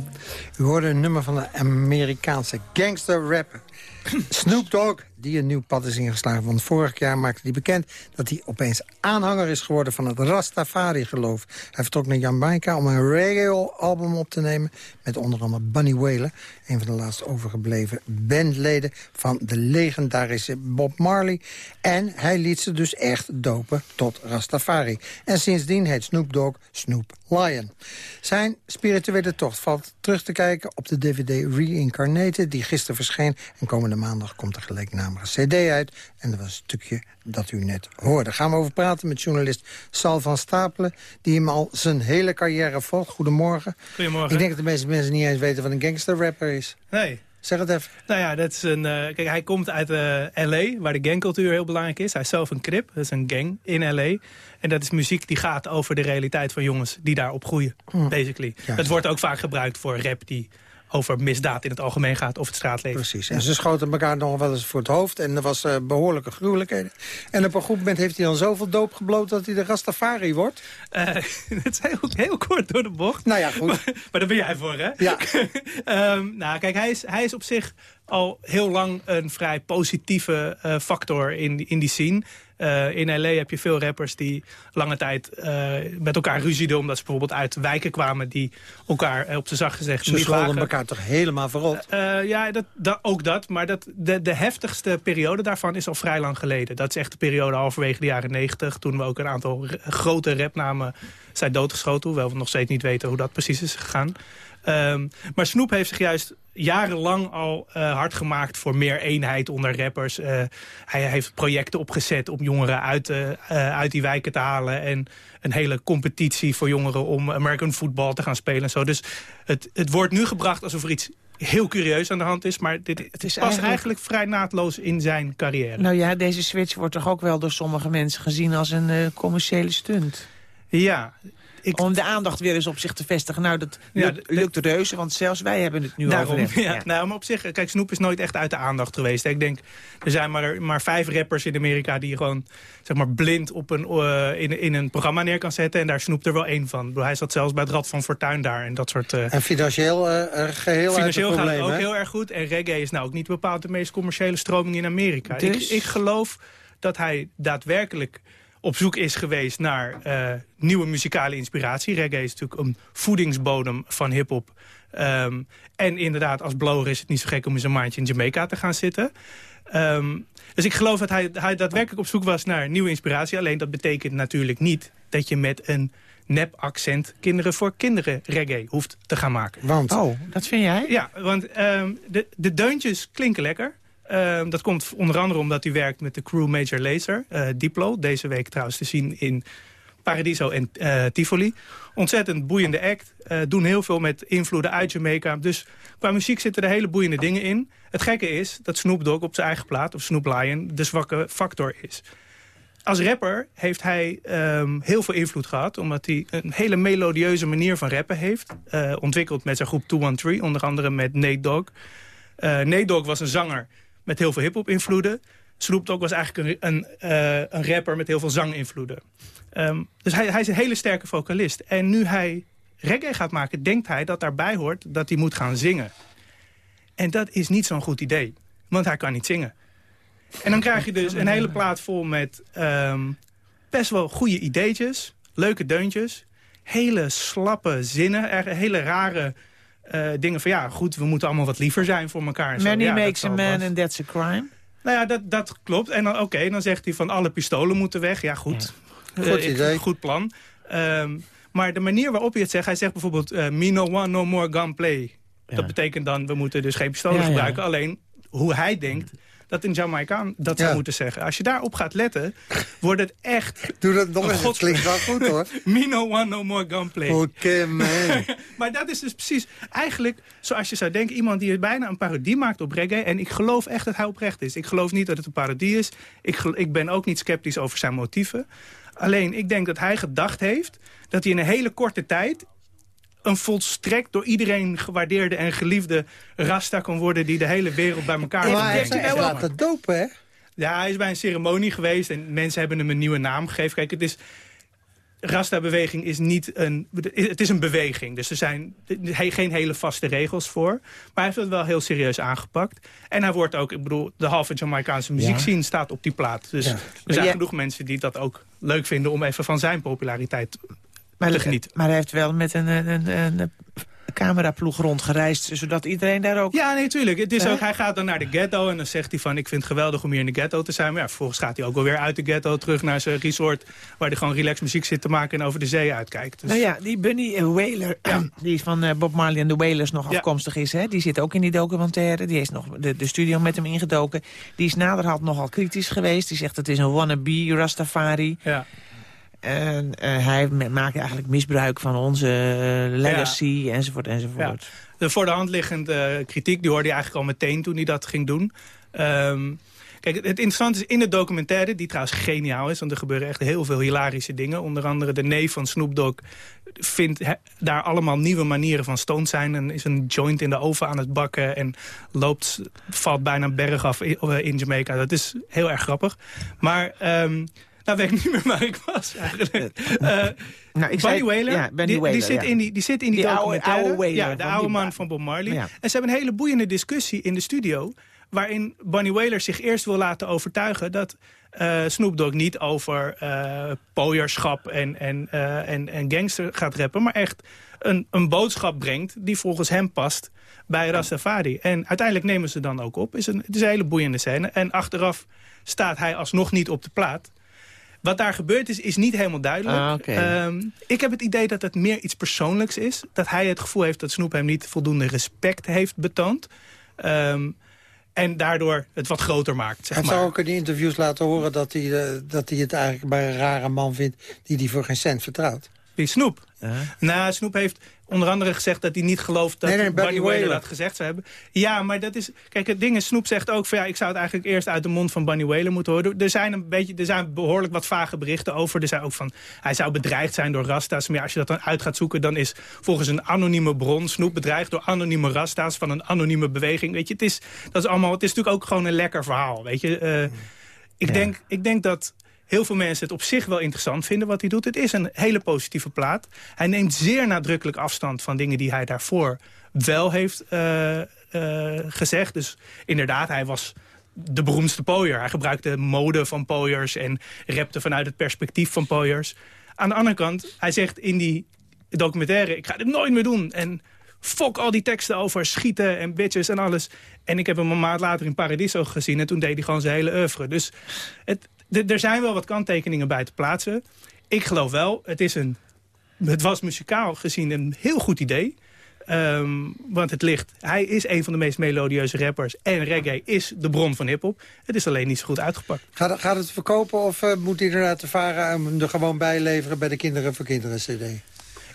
U hoorde een nummer van de Amerikaanse gangster rapper Snoop Dogg die een nieuw pad is ingeslagen. Want vorig jaar maakte hij bekend dat hij opeens aanhanger is geworden van het Rastafari-geloof. Hij vertrok naar Jamaica om een reggae-album op te nemen met onder andere Bunny Wailer, een van de laatst overgebleven bandleden van de legendarische Bob Marley. En hij liet ze dus echt dopen tot Rastafari. En sindsdien heet Snoop Dogg Snoop Lion. Zijn spirituele tocht valt terug te kijken op de DVD Reincarnated... die gisteren verscheen. En komende maandag komt er cd uit. En dat was een stukje dat u net hoorde. Gaan we over praten met journalist Sal van Stapelen... die hem al zijn hele carrière volgt. Goedemorgen. Goedemorgen. Ik denk dat de meeste mensen niet eens weten wat een gangsterrapper is. Nee. Zeg het even. Nou ja, dat is een, uh, kijk, hij komt uit uh, L.A., waar de gangcultuur heel belangrijk is. Hij is zelf een crip, dat is een gang in L.A. En dat is muziek die gaat over de realiteit van jongens die daar opgroeien, hm. basically. Dat wordt ook vaak gebruikt voor rap die over misdaad in het algemeen gaat of het straatleven. Precies. En ze schoten elkaar nog wel eens voor het hoofd. En er was uh, behoorlijke gruwelijkheden. En op een goed moment heeft hij dan zoveel doop gebloot... dat hij de Rastafari wordt? Uh, dat is heel, heel, kort door de bocht. Nou ja, goed. Maar, maar daar ben jij voor, hè? Ja. um, nou, kijk, hij is, hij is op zich al heel lang een vrij positieve uh, factor in, in die scene. Uh, in L.A. heb je veel rappers die lange tijd uh, met elkaar ruzieden... omdat ze bijvoorbeeld uit wijken kwamen die elkaar op de zacht gezegd... Ze scholden elkaar toch helemaal verrot? Ja, dat, dat, ook dat. Maar dat, de, de heftigste periode daarvan is al vrij lang geleden. Dat is echt de periode halverwege de jaren negentig... toen we ook een aantal grote rapnamen zijn doodgeschoten... hoewel we nog steeds niet weten hoe dat precies is gegaan. Um, maar Snoep heeft zich juist jarenlang al uh, hard gemaakt voor meer eenheid onder rappers. Uh, hij heeft projecten opgezet om jongeren uit, uh, uit die wijken te halen. En een hele competitie voor jongeren om American football te gaan spelen. En zo. Dus het, het wordt nu gebracht alsof er iets heel curieus aan de hand is. Maar dit, het is past eigenlijk... eigenlijk... vrij naadloos in zijn carrière. Nou ja, deze switch wordt toch ook wel door sommige mensen gezien als een commerciële stunt. Ja, ik... Om de aandacht weer eens op zich te vestigen. Nou, dat ja, lukt, lukt reuze, want zelfs wij hebben het nu Daarom, over. Ja, ja. Nou, maar op zich, kijk, Snoep is nooit echt uit de aandacht geweest. Ik denk, er zijn maar, maar vijf rappers in Amerika die gewoon zeg maar, blind op een, uh, in, in een programma neer kan zetten. En daar snoept er wel één van. Hij zat zelfs bij het Rad van Fortuin daar. En, dat soort, uh, en financieel uh, geheel Financieel gaat het ook heel erg goed. En reggae is nou ook niet bepaald de meest commerciële stroming in Amerika. Dus? Ik, ik geloof dat hij daadwerkelijk op zoek is geweest naar uh, nieuwe muzikale inspiratie. Reggae is natuurlijk een voedingsbodem van hiphop. Um, en inderdaad, als blower is het niet zo gek om eens een maandje in Jamaica te gaan zitten. Um, dus ik geloof dat hij, hij daadwerkelijk op zoek was naar nieuwe inspiratie. Alleen dat betekent natuurlijk niet dat je met een nep-accent kinderen voor kinderen reggae hoeft te gaan maken. Want? Oh, dat vind jij? Ja, want um, de, de deuntjes klinken lekker. Uh, dat komt onder andere omdat hij werkt met de crew Major Lazer, uh, Diplo. Deze week trouwens te zien in Paradiso en uh, Tivoli. Ontzettend boeiende act. doen heel veel met invloeden uit Jamaica. Dus qua muziek zitten er hele boeiende dingen in. Het gekke is dat Snoop Dogg op zijn eigen plaat, of Snoop Lion, de zwakke factor is. Als rapper heeft hij um, heel veel invloed gehad... omdat hij een hele melodieuze manier van rappen heeft. ontwikkeld met zijn groep 213, onder andere met Nate Dogg. Nate Dogg was een zanger met heel veel hip-hop invloeden. Snoop was eigenlijk een, een, uh, een rapper met heel veel zanginvloeden. Um, dus hij, hij is een hele sterke vocalist. En nu hij reggae gaat maken, denkt hij dat daarbij hoort dat hij moet gaan zingen. En dat is niet zo'n goed idee, want hij kan niet zingen. En dan krijg je dus een hele plaat vol met um, best wel goede ideetjes, leuke deuntjes, hele slappe zinnen, hele rare uh, dingen van ja, goed, we moeten allemaal wat liever zijn voor elkaar. Many ja, makes a man and that's a crime. Nou ja, dat, dat klopt. En dan, oké, okay, dan zegt hij van alle pistolen moeten weg. Ja, goed. Ja. Goed uh, idee. Goed plan. Um, maar de manier waarop hij het zegt, hij zegt bijvoorbeeld... Uh, me no one, no more gunplay. Ja. Dat betekent dan, we moeten dus geen pistolen ja, gebruiken. Alleen, hoe hij denkt, dat een Jamaicaan dat zou moeten zeggen. Als je daarop gaat letten, wordt het echt... Doe dat nog eens, het klinkt wel goed hoor. Me no one, no more gunplay. Oké, okay, man. maar dat is dus precies, eigenlijk zoals je zou denken... iemand die bijna een parodie maakt op reggae. En ik geloof echt dat hij oprecht is. Ik geloof niet dat het een parodie is. Ik, ik ben ook niet sceptisch over zijn motieven. Alleen, ik denk dat hij gedacht heeft... dat hij in een hele korte tijd een volstrekt door iedereen gewaardeerde en geliefde rasta kan worden... die de hele wereld bij elkaar Maar hij heeft echt laten dopen, hè? Ja, hij is bij een ceremonie geweest en mensen hebben hem een nieuwe naam gegeven. Kijk, het is... Rasta-beweging is niet een... Het is een beweging, dus er zijn geen hele vaste regels voor. Maar hij heeft het wel heel serieus aangepakt. En hij wordt ook, ik bedoel, de halve Jamaicaanse muziek zien staat op die plaat. Dus ja. er zijn ja. genoeg mensen die dat ook leuk vinden... om even van zijn populariteit maar, te genieten. Maar hij heeft wel met een, een, een, een cameraploeg rondgereisd... zodat iedereen daar ook... Ja, nee, tuurlijk. Het is ook, hij gaat dan naar de ghetto en dan zegt hij van... ik vind het geweldig om hier in de ghetto te zijn. Maar ja, vervolgens gaat hij ook wel weer uit de ghetto terug naar zijn resort... waar hij gewoon relax muziek zit te maken en over de zee uitkijkt. Dus... Nou ja, die Bunny Whaler, die van uh, Bob Marley en de Wailers nog afkomstig is... Hè, die zit ook in die documentaire. Die heeft nog de, de studio met hem ingedoken. Die is naderhand nogal kritisch geweest. Die zegt het is een wannabe Rastafari. Ja. En uh, hij maakt eigenlijk misbruik van onze uh, legacy, enzovoort, enzovoort. Ja. De voor de hand liggende kritiek, die hoorde je eigenlijk al meteen toen hij dat ging doen. Um, kijk, het interessante is in de documentaire, die trouwens geniaal is... want er gebeuren echt heel veel hilarische dingen. Onder andere de neef van Snoop Dogg vindt daar allemaal nieuwe manieren van stoned zijn... en is een joint in de oven aan het bakken... en loopt, valt bijna een berg af in Jamaica. Dat is heel erg grappig. Maar... Um, nou weet ik niet meer waar ik was eigenlijk. Uh, nou, ik Bunny Whaler, ja, die, die, zit in die, die zit in die, die documentaire. Oude, oude ja, de oude man van Bob Marley. En ze hebben een hele boeiende discussie in de studio... waarin Bunny Whaler zich eerst wil laten overtuigen... dat uh, Snoop Dogg niet over uh, pooierschap en, en, uh, en, en gangster gaat rappen... maar echt een, een boodschap brengt die volgens hem past bij Rastafari. En uiteindelijk nemen ze dan ook op. Is een, het is een hele boeiende scène. En achteraf staat hij alsnog niet op de plaat... Wat daar gebeurd is, is niet helemaal duidelijk. Ah, ehm, ik heb het idee dat het meer iets persoonlijks is. Dat hij het gevoel heeft dat Snoep hem niet voldoende respect heeft betoond. Um, en daardoor het wat groter maakt. Zeg hij zou ook in de interviews laten horen dat hij, uh, dat hij het eigenlijk bij een rare man vindt... die hij voor geen cent vertrouwt. Wie Snoep? Uh Nou, Snoep heeft onder andere gezegd dat hij niet gelooft dat nee, Whaler dat gezegd zou hebben. Ja, maar dat is... Kijk, het ding is, Snoep zegt ook van ja, ik zou het eigenlijk eerst uit de mond van Bunny Whaler moeten horen. Er zijn, een beetje, er zijn behoorlijk wat vage berichten over. Er zijn ook van, hij zou bedreigd zijn door rasta's. Maar ja, als je dat dan uit gaat zoeken, dan is volgens een anonieme bron Snoep bedreigd door anonieme rasta's van een anonieme beweging. Weet je, het is, dat is allemaal, het is natuurlijk ook gewoon een lekker verhaal, weet je. Uh, ik, denk, ik denk dat heel veel mensen het op zich wel interessant vinden wat hij doet. Het is een hele positieve plaat. Hij neemt zeer nadrukkelijk afstand van dingen die hij daarvoor wel heeft uh, uh, gezegd. Dus inderdaad, hij was de beroemdste pooier. Hij gebruikte mode van pooiers en repte vanuit het perspectief van pooiers. Aan de andere kant, hij zegt in die documentaire... ik ga dit nooit meer doen en fok al die teksten over schieten en bitches en alles. En ik heb hem een maand later in Paradiso gezien... en toen deed hij gewoon zijn hele oeuvre. Dus het, er zijn wel wat kanttekeningen bij te plaatsen. Ik geloof wel, het, is een, het was muzikaal gezien een heel goed idee. Ehm, want het ligt, hij is een van de meest melodieuze rappers. En reggae is de bron van hiphop. Het is alleen niet zo goed uitgepakt. Gaat, gaat het verkopen of uh, moet hij inderdaad de varen hem er gewoon bij leveren bij de Kinderen voor Kinderen CD?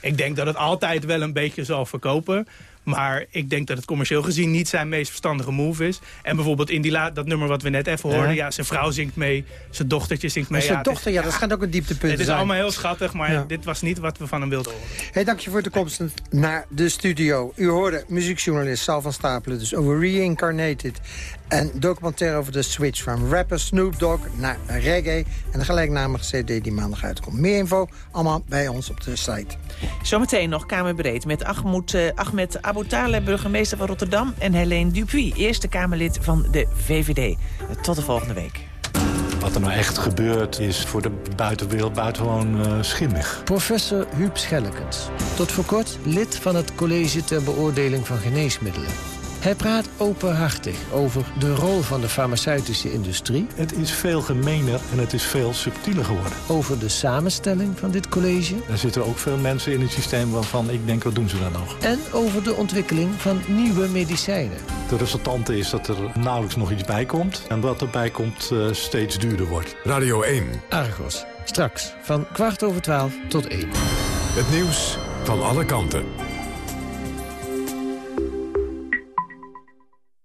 Ik denk dat het altijd wel een beetje zal verkopen. Maar ik denk dat het commercieel gezien niet zijn meest verstandige move is. En bijvoorbeeld in die dat nummer wat we net even hoorden... Ja. zijn vrouw zingt mee, zijn dochtertje zingt mee. Zijn dochter, ja, dat schijnt ook een dieptepunt Het is allemaal heel schattig, maar dit was niet wat we van hem wilden horen. Hey, dank je voor de komst naar de studio. U hoorde muziekjournalist Sal van Stapelen dus over Reincarnated... en documentaire over de switch van rapper Snoop Dogg naar reggae... en de gelijknamige cd die maandag uitkomt. Meer info allemaal bij ons op de site. Zometeen nog Kamerbreed met Ahmed, uh, Ahmed burgemeester van Rotterdam... en Helene Dupuy, eerste Kamerlid van de VVD. Tot de volgende week. Wat er nou echt gebeurt is voor de buitenwereld buitengewoon uh, schimmig. Professor Huub Schellekens. Tot voor kort lid van het College ter Beoordeling van Geneesmiddelen. Hij praat openhartig over de rol van de farmaceutische industrie. Het is veel gemener en het is veel subtieler geworden. Over de samenstelling van dit college. Er zitten ook veel mensen in het systeem waarvan ik denk, wat doen ze dan nog? En over de ontwikkeling van nieuwe medicijnen. De resultante is dat er nauwelijks nog iets bij komt. En wat erbij komt uh, steeds duurder wordt. Radio 1. Argos. Straks van kwart over twaalf tot één. Het nieuws van alle kanten.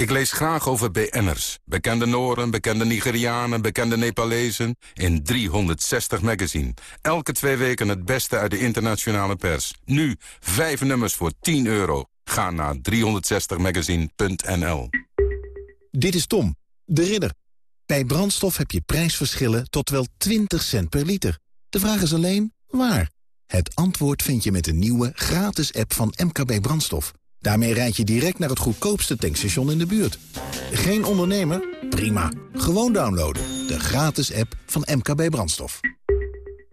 Ik lees graag over BN'ers. Bekende Noren, bekende Nigerianen, bekende Nepalezen. In 360 magazine. Elke twee weken het beste uit de internationale pers. Nu, vijf nummers voor 10 euro. Ga naar 360magazine.nl Dit is Tom, de ridder. Bij brandstof heb je prijsverschillen tot wel 20 cent per liter. De vraag is alleen, waar? Het antwoord vind je met de nieuwe gratis app van MKB Brandstof. Daarmee rijd je direct naar het goedkoopste tankstation in de buurt. Geen ondernemer? Prima. Gewoon downloaden. De gratis app van MKB Brandstof.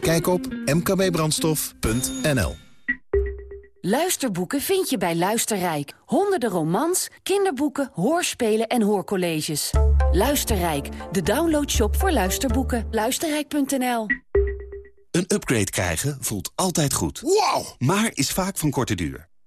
Kijk op mkbbrandstof.nl Luisterboeken vind je bij Luisterrijk. Honderden romans, kinderboeken, hoorspelen en hoorcolleges. Luisterrijk, de downloadshop voor luisterboeken. Luisterrijk.nl Een upgrade krijgen voelt altijd goed. Wow! Maar is vaak van korte duur.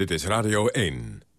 Dit is Radio 1.